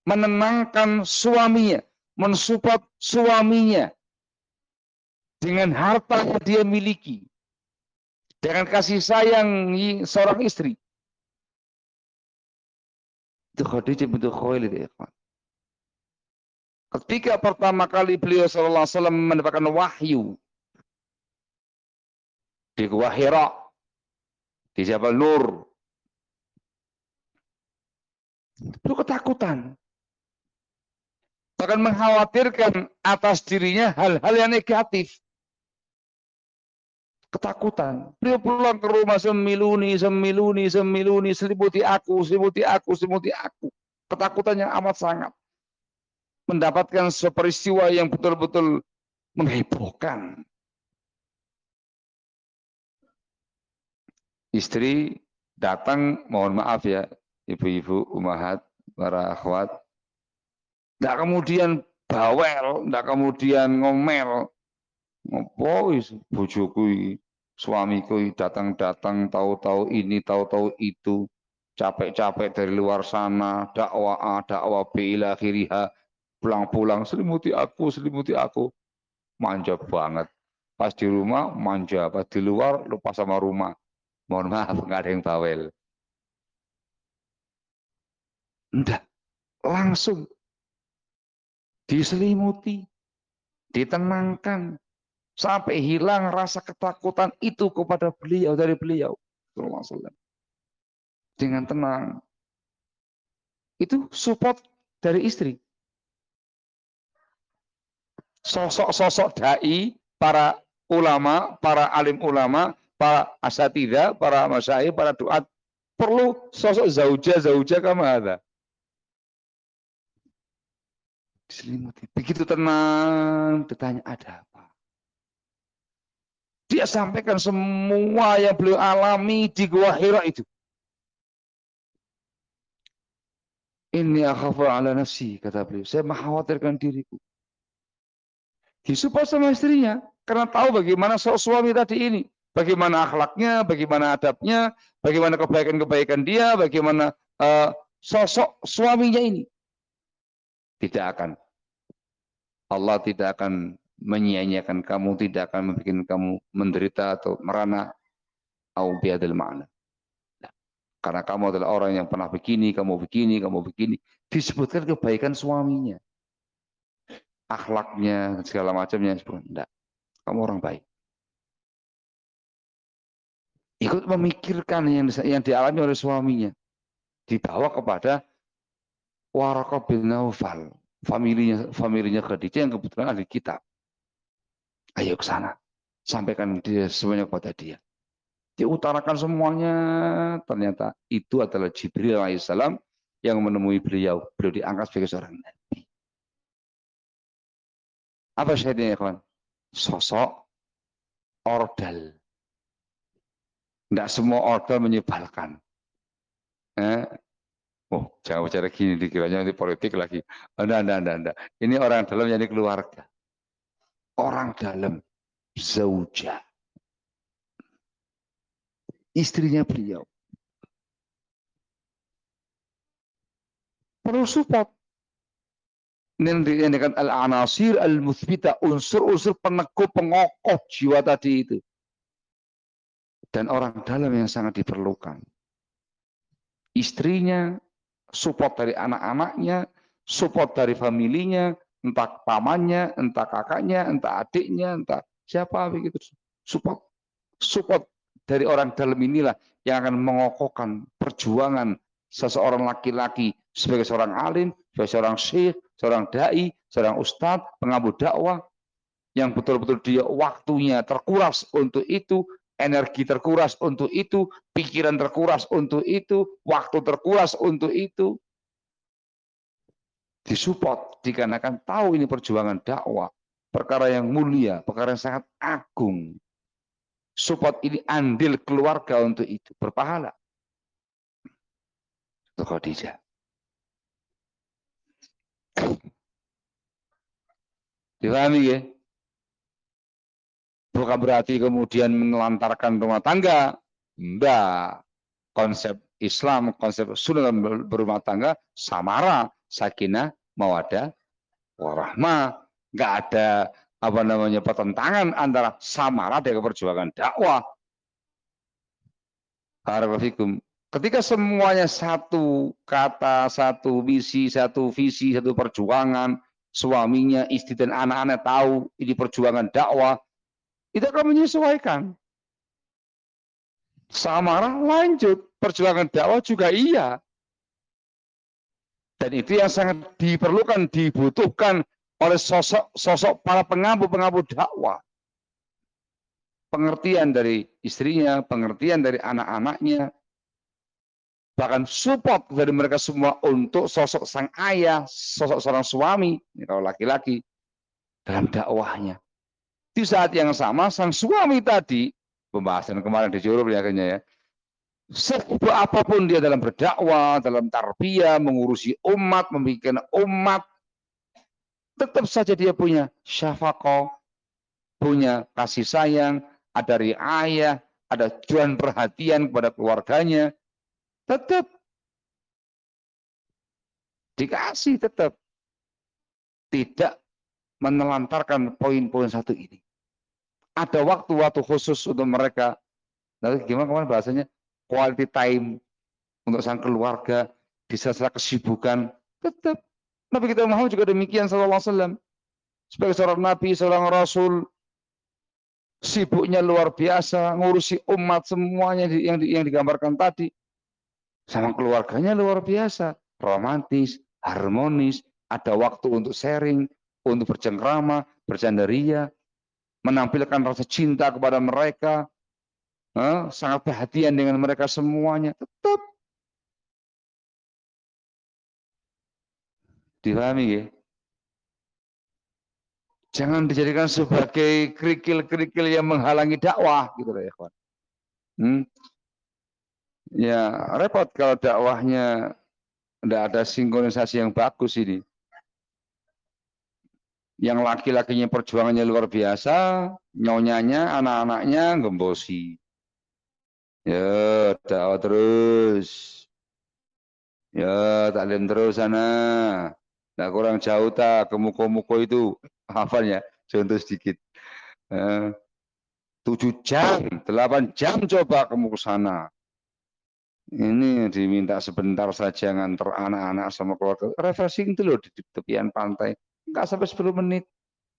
Menenangkan suaminya. Mensupport suaminya dengan harta yang dia miliki, dengan kasih sayang seorang istri. Itu Khadijah bintu Khuwailid ya Ketika pertama kali beliau sallallahu alaihi wasallam mendapatkan wahyu di Gua Hira di Jabal Nur. Itu ketakutan. Bahkan mengkhawatirkan atas dirinya hal-hal yang negatif ketakutan. Beliau pulang ke rumah semiluni, semiluni, semiluni, selimuti aku, selimuti aku, selimuti aku. Ketakutannya amat sangat. Mendapatkan seperistiwa yang betul-betul menghebohkan. Istri datang, mohon maaf ya, ibu-ibu, umahat, para akhwat. Tidak kemudian bawel, tidak kemudian ngomel, Ngopo bojoku suamiku datang-datang tahu-tahu ini tahu-tahu itu. Capek-capek dari luar sana dakwah A dakwah B ila akhiriha pulang-pulang selimuti aku selimuti aku. Manja banget. Pas di rumah manja. Pas di luar lupa sama rumah. Mohon maaf nggak ada yang bawel. Enggak langsung diselimuti ditenangkan sampai hilang rasa ketakutan itu kepada beliau dari beliau dengan tenang. Itu support dari istri. Sosok-sosok dai para ulama para alim ulama para asatidah para masyaih para doa perlu sosok zauja zauja kama ada diselimuti. Begitu tenang bertanya ada dia sampaikan semua yang beliau alami di Gua Hira itu. Ini akhafu ala nafsi, kata beliau. Saya mengkhawatirkan diriku. Disupport sama istrinya. Karena tahu bagaimana suami tadi ini. Bagaimana akhlaknya, bagaimana adabnya, bagaimana kebaikan-kebaikan dia, bagaimana uh, sosok suaminya ini. Tidak akan Allah tidak akan menyia-nyiakan kamu, tidak akan membuat kamu menderita atau merana. Au biadil ma'na. Nah, karena kamu adalah orang yang pernah begini, kamu begini, kamu begini. Disebutkan kebaikan suaminya. Akhlaknya, segala macamnya. Tidak. Kamu orang baik. Ikut memikirkan yang, yang dialami oleh suaminya. Dibawa kepada Waraqah bin Naufal. Familinya, familinya Khadijah yang kebetulan ada kitab. Ayo ke sana. Sampaikan dia semuanya kepada dia. Diutarakan semuanya. Ternyata itu adalah Jibril alaihissalam yang menemui beliau. Beliau diangkat sebagai seorang nabi. Apa syahidnya ya kawan? Sosok ordal. Tidak semua ordal menyebalkan. Eh? Oh, jangan bicara gini, dikiranya nanti politik lagi. Anda, anda, anda, anda. Ini orang dalam yang keluarga orang dalam zauja. Istrinya beliau. Perlu support. Dengan al-anasir al-muthbita, unsur-unsur peneguh, pengokoh jiwa tadi itu. Dan orang dalam yang sangat diperlukan. Istrinya, support dari anak-anaknya, support dari familinya, entah pamannya, entah kakaknya, entah adiknya, entah siapa begitu. Support, support dari orang dalam inilah yang akan mengokohkan perjuangan seseorang laki-laki sebagai seorang alim, sebagai seorang syekh, seorang dai, seorang ustadz, pengabu dakwah yang betul-betul dia waktunya terkuras untuk itu, energi terkuras untuk itu, pikiran terkuras untuk itu, waktu terkuras untuk itu disupport dikarenakan tahu ini perjuangan dakwah, perkara yang mulia, perkara yang sangat agung. Support ini andil keluarga untuk itu, berpahala. Itu Khadijah. Dipahami ya? Bukan berarti kemudian menelantarkan rumah tangga. Enggak. Konsep Islam, konsep sunnah berumah tangga, samara, sakinah, mawadah, warahmah. Nggak ada apa namanya pertentangan antara samara dengan perjuangan dakwah. Barakallahu Ketika semuanya satu kata, satu misi, satu visi, satu perjuangan, suaminya, istri dan anak-anak tahu ini perjuangan dakwah, itu akan menyesuaikan. Samara lanjut, perjuangan dakwah juga iya. Dan itu yang sangat diperlukan, dibutuhkan oleh sosok-sosok para pengampu-pengampu dakwah. Pengertian dari istrinya, pengertian dari anak-anaknya, bahkan support dari mereka semua untuk sosok sang ayah, sosok seorang suami, kalau laki-laki, dalam dakwahnya. Di saat yang sama, sang suami tadi, pembahasan kemarin di Jurub ya ya, sebuah apa pun dia dalam berdakwah, dalam tarbiyah, mengurusi umat, membuat umat, tetap saja dia punya syafaqah, punya kasih sayang, ada riayah, ada tujuan perhatian kepada keluarganya, tetap dikasih tetap tidak menelantarkan poin-poin satu ini. Ada waktu-waktu khusus untuk mereka. Nanti gimana kemarin bahasanya? Quality time untuk sang keluarga, di sela kesibukan, tetap Nabi kita Muhammad juga demikian sallallahu alaihi wasallam. Sebagai seorang nabi, seorang rasul, sibuknya luar biasa, ngurusi umat semuanya yang yang digambarkan tadi. Sama keluarganya luar biasa, romantis, harmonis, ada waktu untuk sharing, untuk bercengkrama, bercandaria, menampilkan rasa cinta kepada mereka, sangat perhatian dengan mereka semuanya, tetap dipahami ya. Jangan dijadikan sebagai kerikil-kerikil yang menghalangi dakwah gitu ya. Hmm. Ya repot kalau dakwahnya tidak ada sinkronisasi yang bagus ini. Yang laki-lakinya perjuangannya luar biasa, nyonyanya, anak-anaknya gembosi. Ya, dakwah terus. Ya, taklim terus sana. Tidak kurang jauh tak, kemuko-muko itu. Hafalnya, contoh sedikit. Eh, tujuh jam, delapan jam coba ke sana. Ini diminta sebentar saja ngantar anak-anak sama keluarga. Refreshing itu loh di tepian pantai. Enggak sampai 10 menit.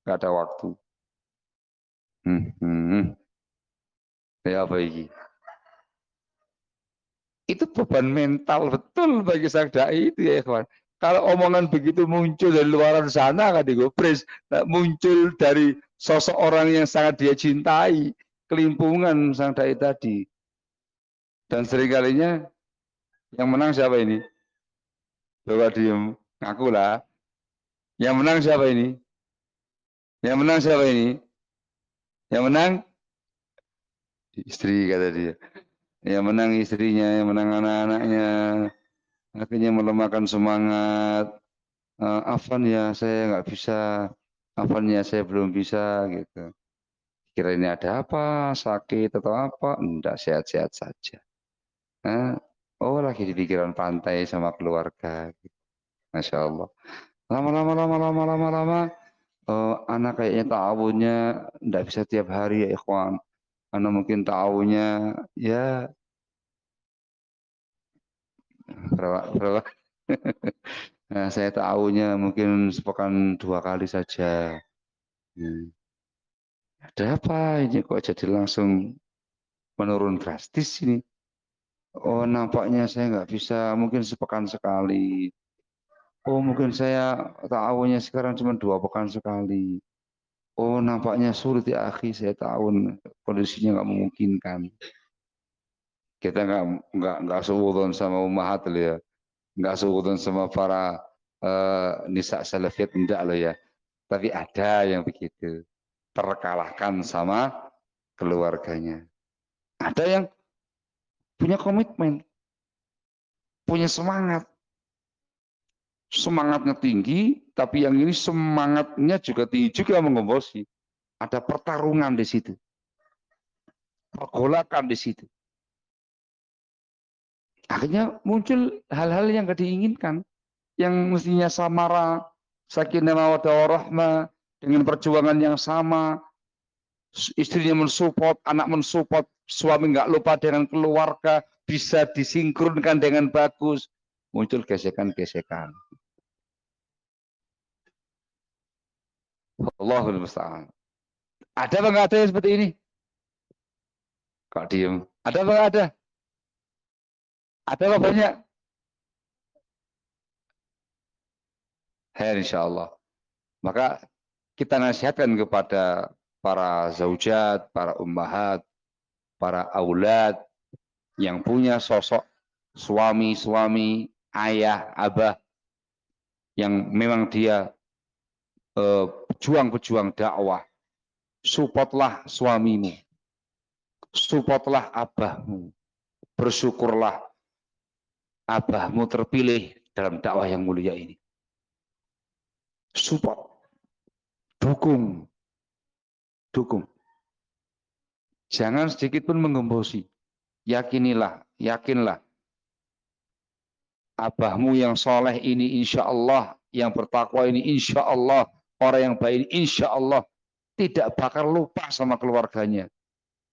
Enggak ada waktu. Hmm, hmm. Ya apa ini? Itu beban mental betul bagi sang dai itu ya kawan. Kalau omongan begitu muncul dari luar sana kan digopres, nah, muncul dari sosok orang yang sangat dia cintai, kelimpungan sang dai tadi. Dan seringkalinya yang menang siapa ini? Coba diem, ngaku lah. Yang menang siapa ini? Yang menang siapa ini? Yang menang istri kata dia. Yang menang istrinya, yang menang anak-anaknya. Akhirnya melemahkan semangat. Uh, Afan ya saya nggak bisa. Afan ya saya belum bisa gitu. Kira ini ada apa? Sakit atau apa? Enggak, sehat-sehat saja. Nah, oh lagi di pikiran pantai sama keluarga. Masya Allah. Lama-lama, lama-lama, lama-lama, uh, anak kayaknya ta'awunnya tidak bisa tiap hari ya ikhwan. Anak mungkin ta'awunnya ya berapa? nah, saya ta'awunnya mungkin sepekan dua kali saja. Hmm. Ada apa ini kok jadi langsung menurun drastis ini? Oh nampaknya saya nggak bisa, mungkin sepekan sekali. Oh mungkin saya ta'awunnya sekarang cuma dua pekan sekali. Oh nampaknya sulit ya akhi, saya ta'awun kondisinya nggak memungkinkan. Kita nggak nggak nggak sewudon sama umahat loh ya, nggak sewudon sama para uh, nisa salafiyat enggak loh ya. Tapi ada yang begitu, terkalahkan sama keluarganya. Ada yang punya komitmen, punya semangat. Semangatnya tinggi, tapi yang ini semangatnya juga tinggi juga menggembosi. Ada pertarungan di situ. Pergolakan di situ. Akhirnya muncul hal-hal yang gak diinginkan. Yang mestinya samara, sakinah mawadah warahmah, dengan perjuangan yang sama, istrinya mensupport, anak mensupport, suami nggak lupa dengan keluarga, bisa disinkronkan dengan bagus, muncul gesekan-gesekan. Allahul musta'an. Ada apa nggak ada yang seperti ini? Kok diem? Ada apa nggak ada? Ada apa banyak? Her insya Allah. Maka kita nasihatkan kepada para zaujat, para ummahat, para aulad yang punya sosok suami-suami, ayah, abah yang memang dia pejuang-pejuang dakwah. Supportlah suamimu. Supportlah abahmu. Bersyukurlah abahmu terpilih dalam dakwah yang mulia ini. Support. Dukung dukung. Jangan sedikit pun menggembosi. Yakinilah, yakinlah. Abahmu yang soleh ini insya Allah, yang bertakwa ini insya Allah, orang yang baik ini insya Allah tidak bakal lupa sama keluarganya.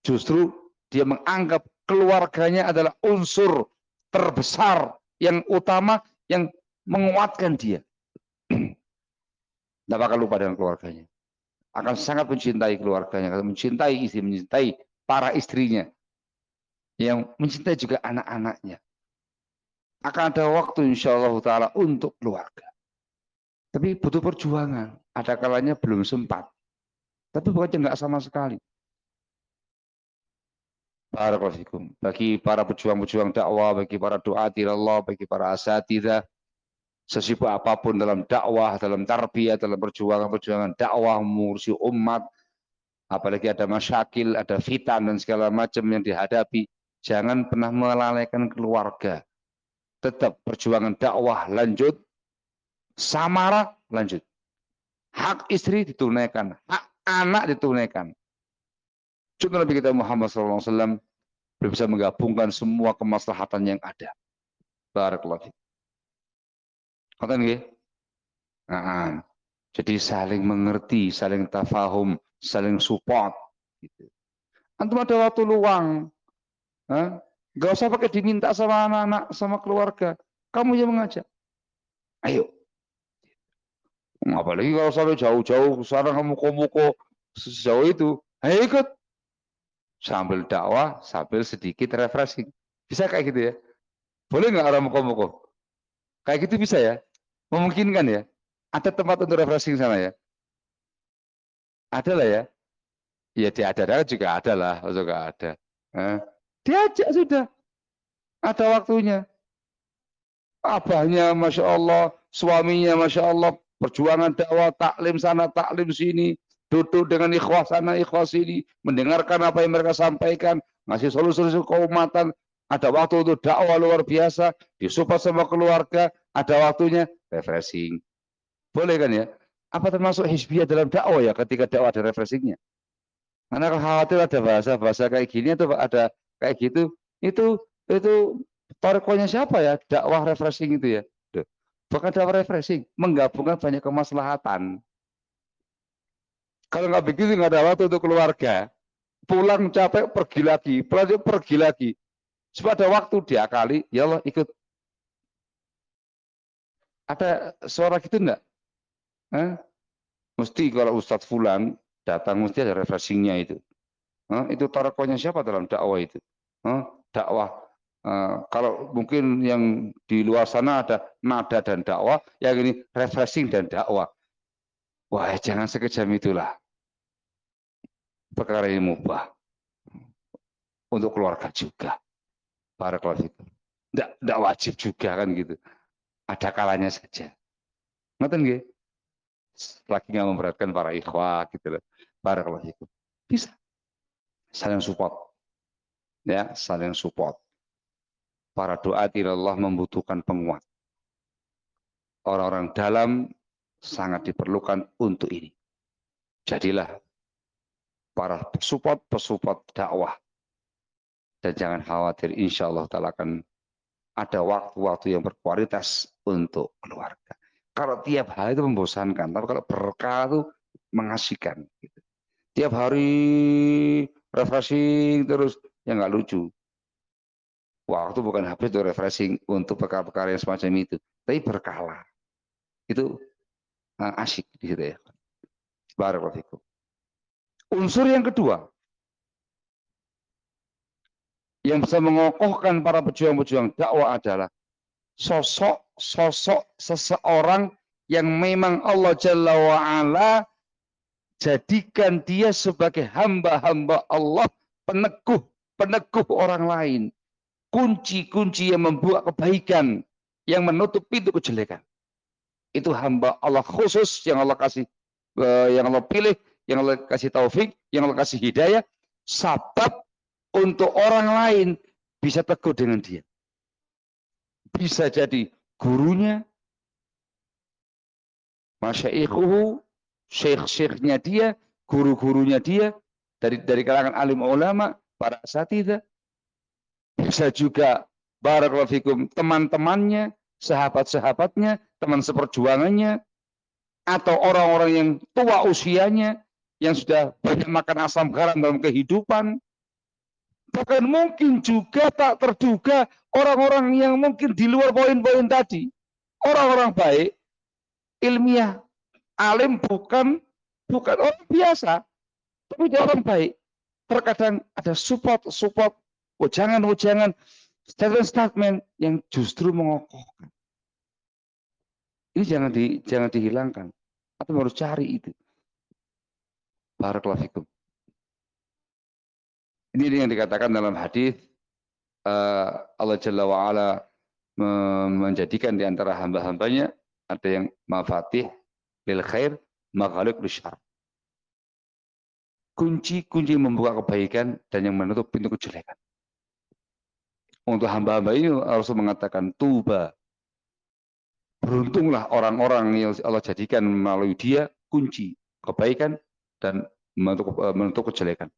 Justru dia menganggap keluarganya adalah unsur terbesar yang utama yang menguatkan dia. Tidak bakal lupa dengan keluarganya akan sangat mencintai keluarganya, akan mencintai istri, mencintai para istrinya, yang mencintai juga anak-anaknya. Akan ada waktu insya Allah untuk keluarga. Tapi butuh perjuangan. Ada kalanya belum sempat. Tapi bukannya enggak sama sekali. Barakallahu Bagi para pejuang-pejuang dakwah, bagi para doa Allah, bagi para asatidah, sesibuk apa pun dalam dakwah, dalam tarbiyah, dalam perjuangan-perjuangan dakwah, mengurusi umat, apalagi ada masyakil, ada fitan dan segala macam yang dihadapi, jangan pernah melalaikan keluarga. Tetap perjuangan dakwah lanjut, samara lanjut. Hak istri ditunaikan, hak anak ditunaikan. Contoh Nabi kita Muhammad SAW bisa menggabungkan semua kemaslahatan yang ada. Barakallahu Ngoten nggih? Heeh. Jadi saling mengerti, saling tafahum, saling support. Gitu. Antum ada waktu luang? Gak usah pakai diminta sama anak-anak, sama keluarga. Kamu yang mengajak. Ayo. Apalagi kalau sampai jauh-jauh, sana kamu komuko sejauh itu. Ayo ikut. Sambil dakwah, sambil sedikit refreshing. Bisa kayak gitu ya? Boleh nggak orang muko-muko? Kayak gitu bisa ya? Memungkinkan ya? Ada tempat untuk refreshing sana ya? Ada lah ya? Ya di ada juga ada lah, juga ada. Eh, diajak sudah. Ada waktunya. Abahnya Masya Allah, suaminya Masya Allah, perjuangan dakwah, taklim sana, taklim sini, duduk dengan ikhwas sana, ikhwas sini, mendengarkan apa yang mereka sampaikan, ngasih solusi-solusi keumatan, ada waktu untuk dakwah luar biasa, disupport sama keluarga, ada waktunya refreshing. Boleh kan ya? Apa termasuk hizbiyah dalam dakwah ya ketika dakwah ada refreshingnya? Karena khawatir ada bahasa-bahasa kayak gini atau ada kayak gitu, itu itu torekonya siapa ya? Dakwah refreshing itu ya. Bukan dakwah refreshing, menggabungkan banyak kemaslahatan. Kalau nggak begitu nggak ada waktu untuk keluarga. Pulang capek pergi lagi, pulang pergi lagi. Pada waktu diakali, ya Allah ikut. Ada suara gitu enggak? Eh? Mesti kalau Ustadz Fulan datang mesti ada refreshingnya itu. Eh? Itu tarakonya siapa dalam dakwah itu? Eh? Dakwah. Eh, kalau mungkin yang di luar sana ada nada dan dakwah, yang ini refreshing dan dakwah. Wah, jangan sekejam itulah. Perkara ini mubah. Untuk keluarga juga. Para itu. Tidak, wajib juga kan gitu. Ada kalanya saja. Ngerti nggih? Lagi nggak memberatkan para ikhwah gitu loh. Para itu. Bisa. Saling support. Ya, saling support. Para doa Allah membutuhkan penguat. Orang-orang dalam sangat diperlukan untuk ini. Jadilah para support pesupport dakwah dan jangan khawatir, insya Allah ta'ala akan ada waktu-waktu yang berkualitas untuk keluarga. Kalau tiap hari itu membosankan, tapi kalau berkah itu mengasihkan. Gitu. Tiap hari refreshing terus, ya nggak lucu. Waktu bukan habis untuk refreshing untuk perkara-perkara yang semacam itu, tapi berkala. Itu uh, asyik di situ ya. Barakallahu Unsur yang kedua, yang bisa mengokohkan para pejuang-pejuang dakwah adalah sosok-sosok seseorang yang memang Allah Jalla wa'ala jadikan dia sebagai hamba-hamba Allah peneguh, peneguh orang lain. Kunci-kunci yang membuat kebaikan, yang menutup pintu kejelekan. Itu hamba Allah khusus yang Allah kasih, eh, yang Allah pilih, yang Allah kasih taufik, yang Allah kasih hidayah. Sabab untuk orang lain bisa teguh dengan dia. Bisa jadi gurunya, masyaikhuhu, syekh-syekhnya dia, guru-gurunya dia, dari dari kalangan alim ulama, para asatidah. Bisa juga barakallahu fikum teman-temannya, sahabat-sahabatnya, teman seperjuangannya, atau orang-orang yang tua usianya, yang sudah banyak makan asam garam dalam kehidupan, Bahkan mungkin juga tak terduga orang-orang yang mungkin di luar poin-poin tadi. Orang-orang baik, ilmiah, alim bukan bukan orang biasa, tapi orang baik. Terkadang ada support-support, ujangan-ujangan, statement-statement yang justru mengokohkan. Ini jangan di, jangan dihilangkan. Atau harus cari itu. Barakallahu ini yang dikatakan dalam hadis uh, Allah Jalla wa'ala menjadikan di antara hamba-hambanya ada yang mafatih lil khair, maghaliq syar. Kunci-kunci membuka kebaikan dan yang menutup pintu kejelekan. Untuk hamba-hamba ini Rasul mengatakan tuba. Beruntunglah orang-orang yang Allah jadikan melalui dia kunci kebaikan dan menutup, eh, menutup kejelekan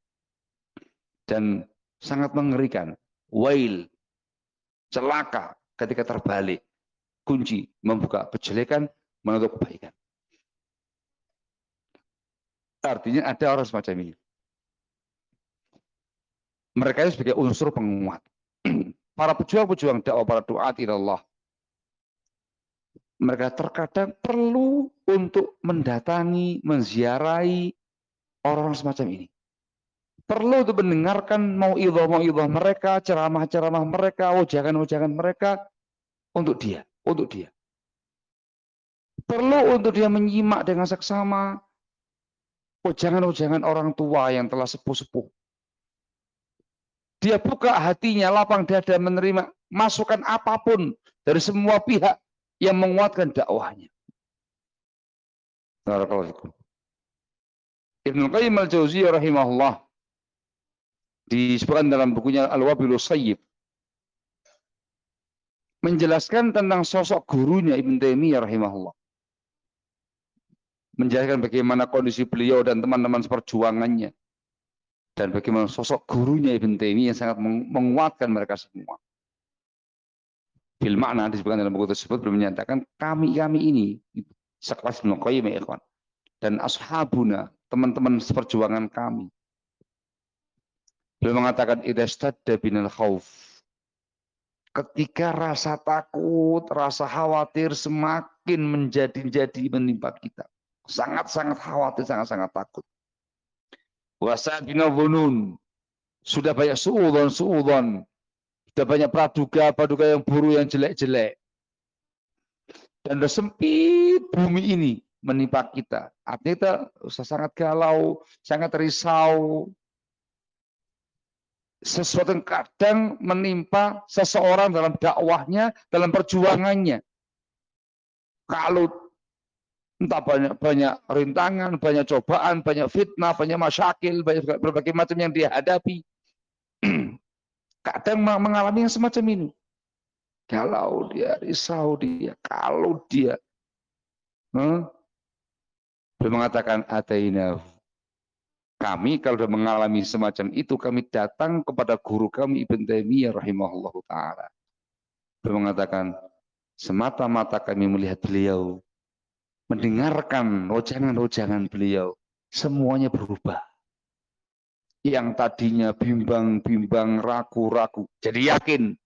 dan sangat mengerikan. Wail, celaka ketika terbalik. Kunci membuka kejelekan, menutup kebaikan. Artinya ada orang semacam ini. Mereka itu sebagai unsur penguat. Para pejuang-pejuang dakwah, para doa Allah. Mereka terkadang perlu untuk mendatangi, menziarahi orang-orang semacam ini. Perlu untuk mendengarkan mau mau ilah mereka, ceramah-ceramah mereka, wajangan-wajangan mereka untuk dia, untuk dia. Perlu untuk dia menyimak dengan seksama wajangan-wajangan orang tua yang telah sepuh-sepuh. Dia buka hatinya, lapang dada menerima masukan apa pun dari semua pihak yang menguatkan dakwahnya. Ibnu Qayyim al-Jauziyah rahimahullah disebutkan dalam bukunya Al-Wabilu Sayyib menjelaskan tentang sosok gurunya Ibn Taimiyah rahimahullah. Menjelaskan bagaimana kondisi beliau dan teman-teman seperjuangannya dan bagaimana sosok gurunya Ibn Taimiyah yang sangat menguatkan mereka semua. Bil makna disebutkan dalam buku tersebut belum menyatakan kami-kami ini sekelas Ibn Qayyim ya ikhwan dan ashabuna teman-teman seperjuangan kami. Beliau mengatakan idastadda binal khauf. Ketika rasa takut, rasa khawatir semakin menjadi-jadi menimpa kita. Sangat-sangat khawatir, sangat-sangat takut. Wasabina bunun. Sudah banyak suudon, suudon. Sudah banyak praduga, praduga yang buruk, yang jelek-jelek. Dan sudah sempit bumi ini menimpa kita. Artinya kita usah sangat galau, sangat risau. Sesuatu yang kadang menimpa seseorang dalam dakwahnya, dalam perjuangannya. Kalau entah banyak banyak rintangan, banyak cobaan, banyak fitnah, banyak masyakil, banyak berbagai macam yang dia hadapi. Kadang mengalami yang semacam ini. Kalau dia risau dia, kalau dia hmm, mengatakan atainahu. Kami kalau sudah mengalami semacam itu, kami datang kepada guru kami Ibn Taimiyah rahimahullah ta'ala. Beliau mengatakan, semata-mata kami melihat beliau mendengarkan wajangan-wajangan beliau, semuanya berubah. Yang tadinya bimbang-bimbang, ragu-ragu, jadi yakin.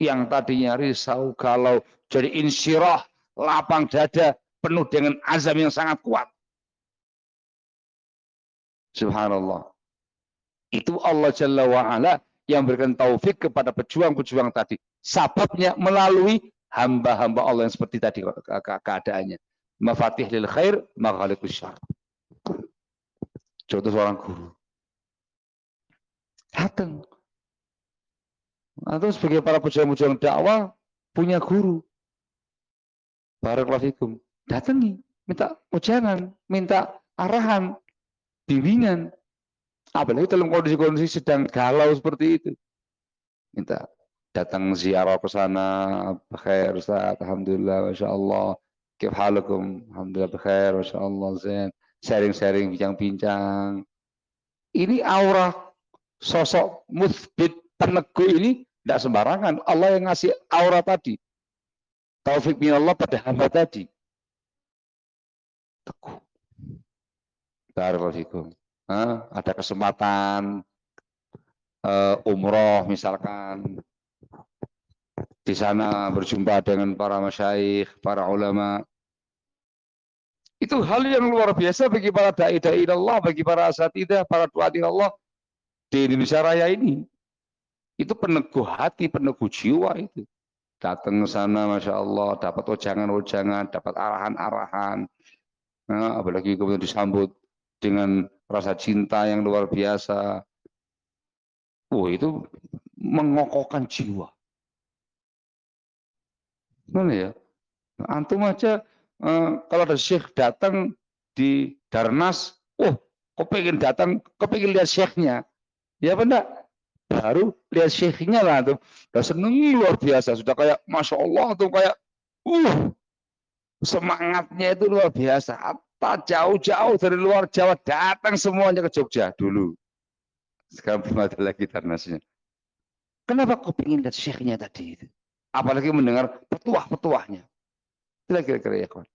Yang tadinya risau, galau, jadi insyirah, lapang dada, penuh dengan azam yang sangat kuat. Subhanallah. Itu Allah Jalla wa'ala yang berikan taufik kepada pejuang-pejuang tadi. Sababnya melalui hamba-hamba Allah yang seperti tadi keadaannya mafatih lil khair, maghalikus syar. Contoh seorang guru. Datang. Atau sebagai para pejuang-pejuang dakwah punya guru. Barakallahu Datangi, minta ujangan, minta arahan, bimbingan. Apalagi dalam kondisi-kondisi sedang galau seperti itu. Minta datang ziarah ke sana, khair Ustaz, Alhamdulillah, Masya Allah. Kif halukum? Alhamdulillah bekhair, Masya Allah, Zain. Sharing-sharing, bincang-bincang. Ini aura sosok musbit peneguh ini tidak sembarangan. Allah yang ngasih aura tadi. Taufik min Allah pada hamba tadi. Teguh. Barakallahu ada kesempatan uh, umroh misalkan di sana berjumpa dengan para masyaikh, para ulama, itu hal yang luar biasa bagi para da'i-da'i Allah, bagi para asatidah, para tuati Allah di Indonesia Raya ini. Itu peneguh hati, peneguh jiwa itu. Datang ke sana, Masya Allah, dapat ujangan-ujangan, dapat arahan-arahan. Nah, apalagi kemudian disambut dengan rasa cinta yang luar biasa. Oh, itu mengokohkan jiwa. Mana ya? Antum aja kalau ada syekh datang di Darnas, oh, pengen datang, kok pengen lihat syekhnya. Ya benar, baru lihat syekhnya lah tuh. Udah seneng luar biasa, sudah kayak Masya Allah tuh kayak, uh, semangatnya itu luar biasa. Apa jauh-jauh dari luar Jawa datang semuanya ke Jogja dulu. Sekarang belum ada lagi Darnasnya. Kenapa kau pengen lihat syekhnya tadi itu? Apalagi mendengar petuah-petuahnya. Itulah kira-kira ya kawan.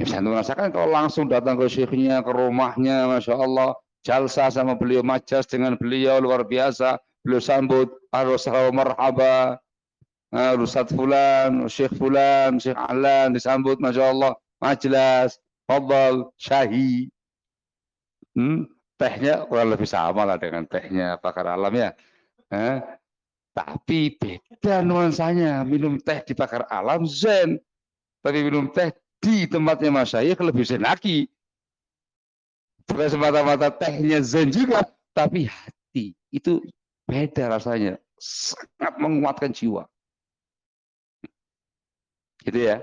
Ya, saya merasakan kalau langsung datang ke syekhnya, ke rumahnya, Masya Allah, jalsa sama beliau, majas dengan beliau, luar biasa. Beliau sambut, Arusah marhaba, Ustaz Fulan, Syekh Fulan, Syekh Alan, disambut, Masya Allah, majelas, fadal, syahi. Hmm, tehnya kurang lebih sama lah dengan tehnya pakar alam ya. Eh, tapi beda nuansanya. Minum teh di pakar alam zen. Tapi minum teh di tempatnya Mas Syekh lebih zen lagi. Bukan semata-mata tehnya zen juga, tapi hati itu beda rasanya. Sangat menguatkan jiwa. Gitu ya.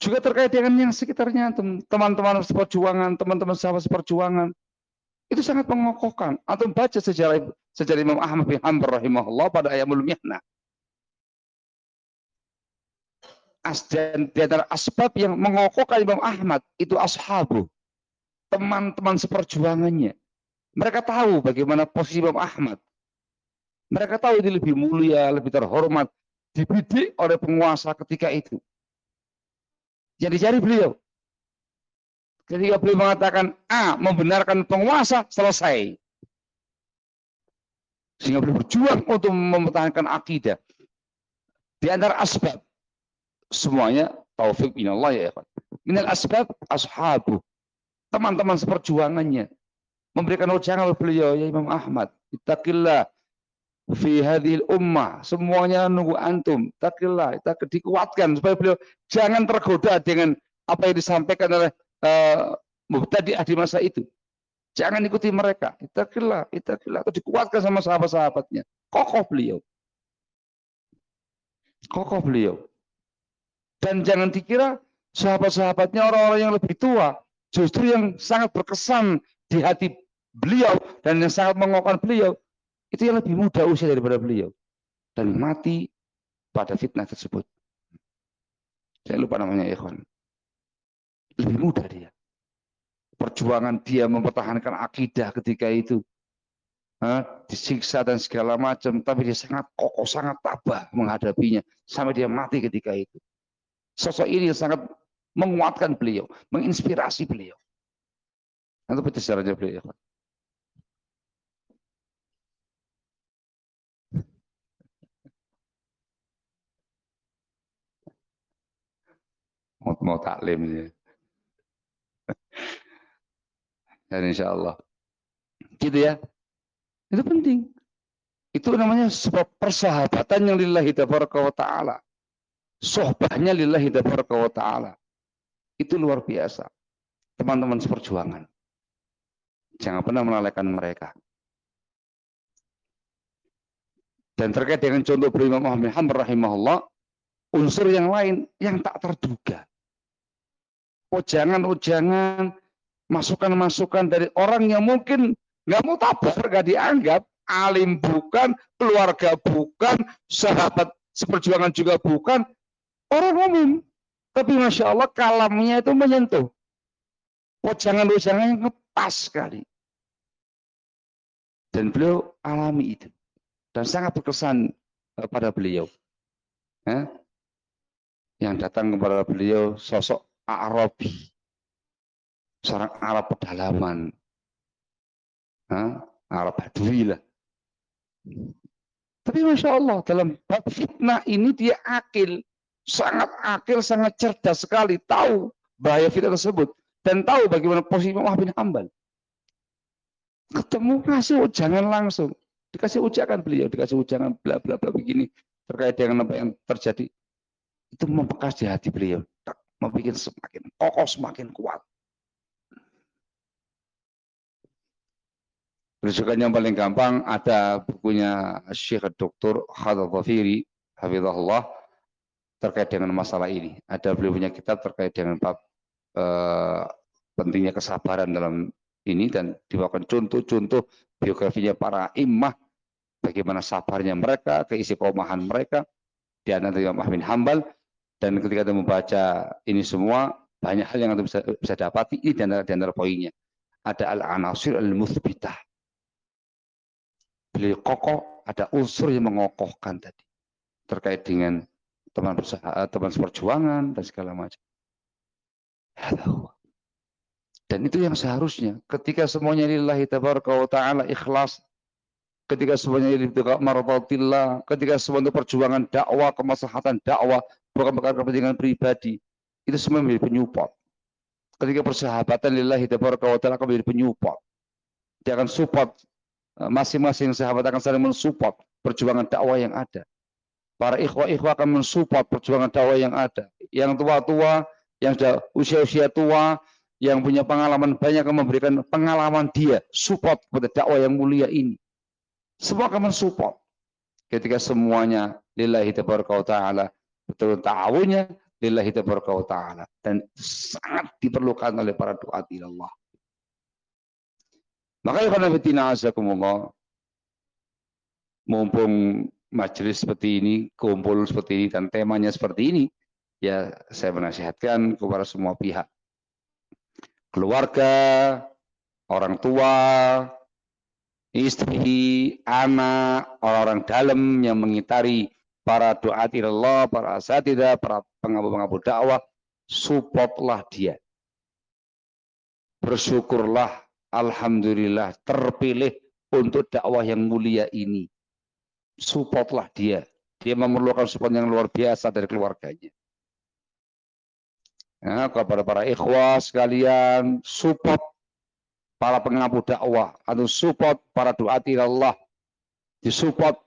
Juga terkait dengan yang sekitarnya, teman-teman seperjuangan, teman-teman sahabat seperjuangan. Itu sangat mengokohkan. Atau baca sejarah sejarah Imam Ahmad bin Hanbal rahimahullah pada ayamul mihnah. As dan di antara asbab yang mengokohkan Imam Ahmad itu ashabu teman-teman seperjuangannya. Mereka tahu bagaimana posisi Imam Ahmad. Mereka tahu ini lebih mulia lebih terhormat dibidik oleh penguasa ketika itu. Yang dicari beliau. Ketika beliau mengatakan A membenarkan penguasa selesai. Sehingga beliau berjuang untuk mempertahankan akidah. Di antara asbab semuanya taufik minallah ya ikhwan. Minal asbab ashabu. Teman-teman seperjuangannya. Memberikan ujangan beliau, ya Imam Ahmad. Ittaqillah fi hadhil ummah. Semuanya nunggu antum. Ittaqillah. Kita dikuatkan supaya beliau jangan tergoda dengan apa yang disampaikan oleh uh, mubtadi'ah di masa itu. Jangan ikuti mereka. Ittaqillah, ittaqillah. Atau dikuatkan sama sahabat-sahabatnya. Kokoh beliau. Kokoh beliau. Dan jangan dikira sahabat-sahabatnya orang-orang yang lebih tua. Justru yang sangat berkesan di hati beliau dan yang sangat mengokohkan beliau. Itu yang lebih muda usia daripada beliau. Dan mati pada fitnah tersebut. Saya lupa namanya Ikhwan. Lebih muda dia. Perjuangan dia mempertahankan akidah ketika itu. disiksa dan segala macam. Tapi dia sangat kokoh, sangat tabah menghadapinya. Sampai dia mati ketika itu. Sosok ini sangat menguatkan beliau, menginspirasi beliau. Nanti baca sejarahnya beliau. Mau, mau taklim ya. Dan insya Allah. Gitu ya. Itu penting. Itu namanya sebab persahabatan yang lillahi ta'ala sohbahnya lillahi wa ta'ala. Itu luar biasa. Teman-teman seperjuangan. Jangan pernah melalaikan mereka. Dan terkait dengan contoh berimam Muhammad Hamr rahimahullah, unsur yang lain yang tak terduga. Ujangan-ujangan, masukan-masukan dari orang yang mungkin nggak mau tabar, nggak dianggap, alim bukan, keluarga bukan, sahabat seperjuangan juga bukan, Orang umum. Tapi Masya Allah kalamnya itu menyentuh. Wajangan-wajangan yang ngepas sekali. Dan beliau alami itu. Dan sangat berkesan eh, pada beliau. Ya? Yang datang kepada beliau sosok Arabi. Seorang Arab pedalaman. Arab Badui lah. Tapi Masya Allah dalam fitnah ini dia akil sangat akil, sangat cerdas sekali, tahu bahaya fitnah tersebut dan tahu bagaimana posisi Imam bin Hambal. Ketemu kasih ujangan langsung, dikasih ujangan beliau, dikasih ujangan bla bla bla begini terkait dengan apa yang terjadi. Itu membekas di hati beliau, membuat semakin kokoh, semakin kuat. Rujukan yang paling gampang ada bukunya Syekh Dr. Khalid Dhafiri, Hafizahullah, terkait dengan masalah ini. Ada beliau punya kitab terkait dengan bab uh, pentingnya kesabaran dalam ini dan dibawakan contoh-contoh biografinya para imah bagaimana sabarnya mereka, keisi keumahan mereka di antara Imam Ahmad bin Hambal dan ketika kita membaca ini semua banyak hal yang kita bisa, bisa dapati ini di antara, di antara poinnya. Ada al-anasir al-muthbitah. Beliau kokoh, ada unsur yang mengokohkan tadi terkait dengan teman teman seperjuangan dan segala macam. Dan itu yang seharusnya. Ketika semuanya lillahi tabaraka wa ta'ala ikhlas. Ketika semuanya lillahi maradatillah. Ketika semuanya perjuangan dakwah, kemaslahatan dakwah. Bukan perkara kepentingan pribadi. Itu semua menjadi penyupport. Ketika persahabatan lillahi tabaraka wa ta'ala akan menjadi penyupport. Dia akan support. Eh, masing-masing sahabat akan saling mensupport perjuangan dakwah yang ada. Para ikhwah-ikhwah akan mensupport perjuangan dakwah yang ada. Yang tua-tua, yang sudah usia-usia tua, yang punya pengalaman banyak yang memberikan pengalaman dia support kepada dakwah yang mulia ini. Semua akan mensupport. Ketika semuanya lillahi tabaraka ta'ala betul ta'awunnya lillahi tabaraka ta'ala dan sangat diperlukan oleh para doa Allah. Maka fitina azakumullah mumpung majelis seperti ini, kumpul seperti ini dan temanya seperti ini, ya saya menasihatkan kepada semua pihak keluarga, orang tua, istri, anak, orang-orang dalam yang mengitari para doa Allah, para asatidah, para pengabu-pengabu dakwah, supportlah dia. Bersyukurlah, Alhamdulillah, terpilih untuk dakwah yang mulia ini. Supportlah dia. Dia memerlukan support yang luar biasa dari keluarganya ya, kepada para ikhwah sekalian, support para pengabu dakwah atau support para doa Allah, disupport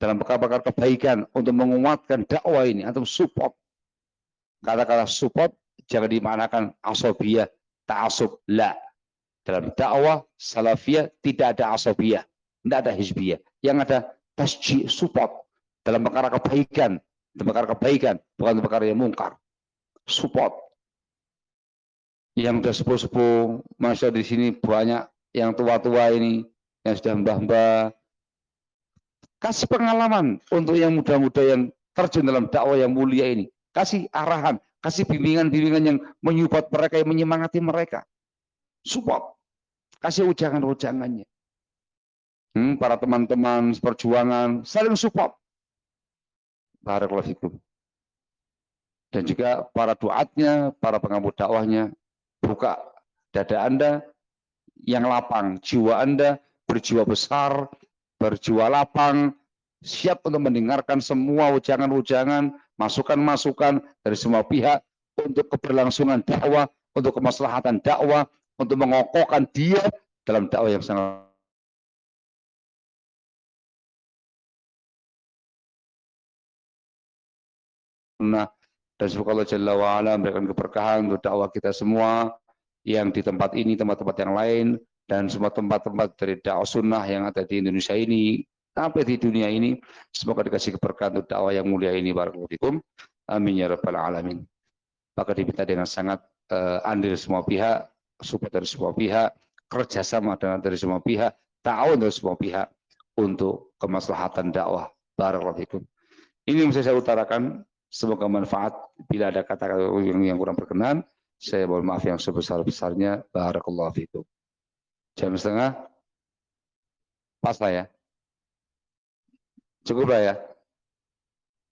dalam perkara-perkara kebaikan untuk menguatkan dakwah ini atau support. Kata-kata support jangan dimanakan asobiyah, ta'asub, la. Dalam dakwah salafiyah tidak ada asobiyah, tidak ada hizbiyah. Yang ada tasji, support dalam perkara kebaikan, dalam perkara kebaikan, bukan perkara yang mungkar support. Yang sudah sepuh-sepuh, masa di sini banyak yang tua-tua ini, yang sudah mbah-mbah. Kasih pengalaman untuk yang muda-muda yang terjun dalam dakwah yang mulia ini. Kasih arahan, kasih bimbingan-bimbingan yang menyupport mereka, yang menyemangati mereka. Support. Kasih ujangan-ujangannya. Hmm, para teman-teman perjuangan saling support. Barakallahu fikum dan juga para duatnya, para pengampu dakwahnya, buka dada Anda yang lapang, jiwa Anda berjiwa besar, berjiwa lapang, siap untuk mendengarkan semua ujangan-ujangan, masukan-masukan dari semua pihak untuk keberlangsungan dakwah, untuk kemaslahatan dakwah, untuk mengokohkan dia dalam dakwah yang sangat nah dan semoga Allah Jalla wa'ala memberikan keberkahan untuk dakwah kita semua yang di tempat ini, tempat-tempat yang lain, dan semua tempat-tempat dari dakwah sunnah yang ada di Indonesia ini, sampai di dunia ini. Semoga dikasih keberkahan untuk dakwah yang mulia ini. Barakallahu Amin ya Rabbal Alamin. Maka diminta dengan sangat uh, andil semua pihak, support dari semua pihak, kerjasama dengan dari semua pihak, ta'awun dari semua pihak untuk kemaslahatan dakwah. Barakallahu Ini yang saya utarakan Semoga manfaat. Bila ada kata-kata yang, kurang berkenan, saya mohon maaf yang sebesar-besarnya. Barakallahu fikum. Jam setengah? Pas lah ya? Cukup lah ya?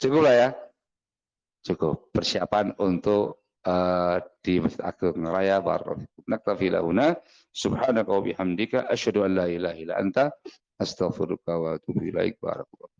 Cukup lah ya? Cukup. Persiapan untuk uh, di Masjid Agung Raya Barakallahu fikum. Naktafi lahuna. Subhanaka wa bihamdika. Asyadu an la ilaha illa anta. Astaghfiruka wa atubu ilaik. Barakallahu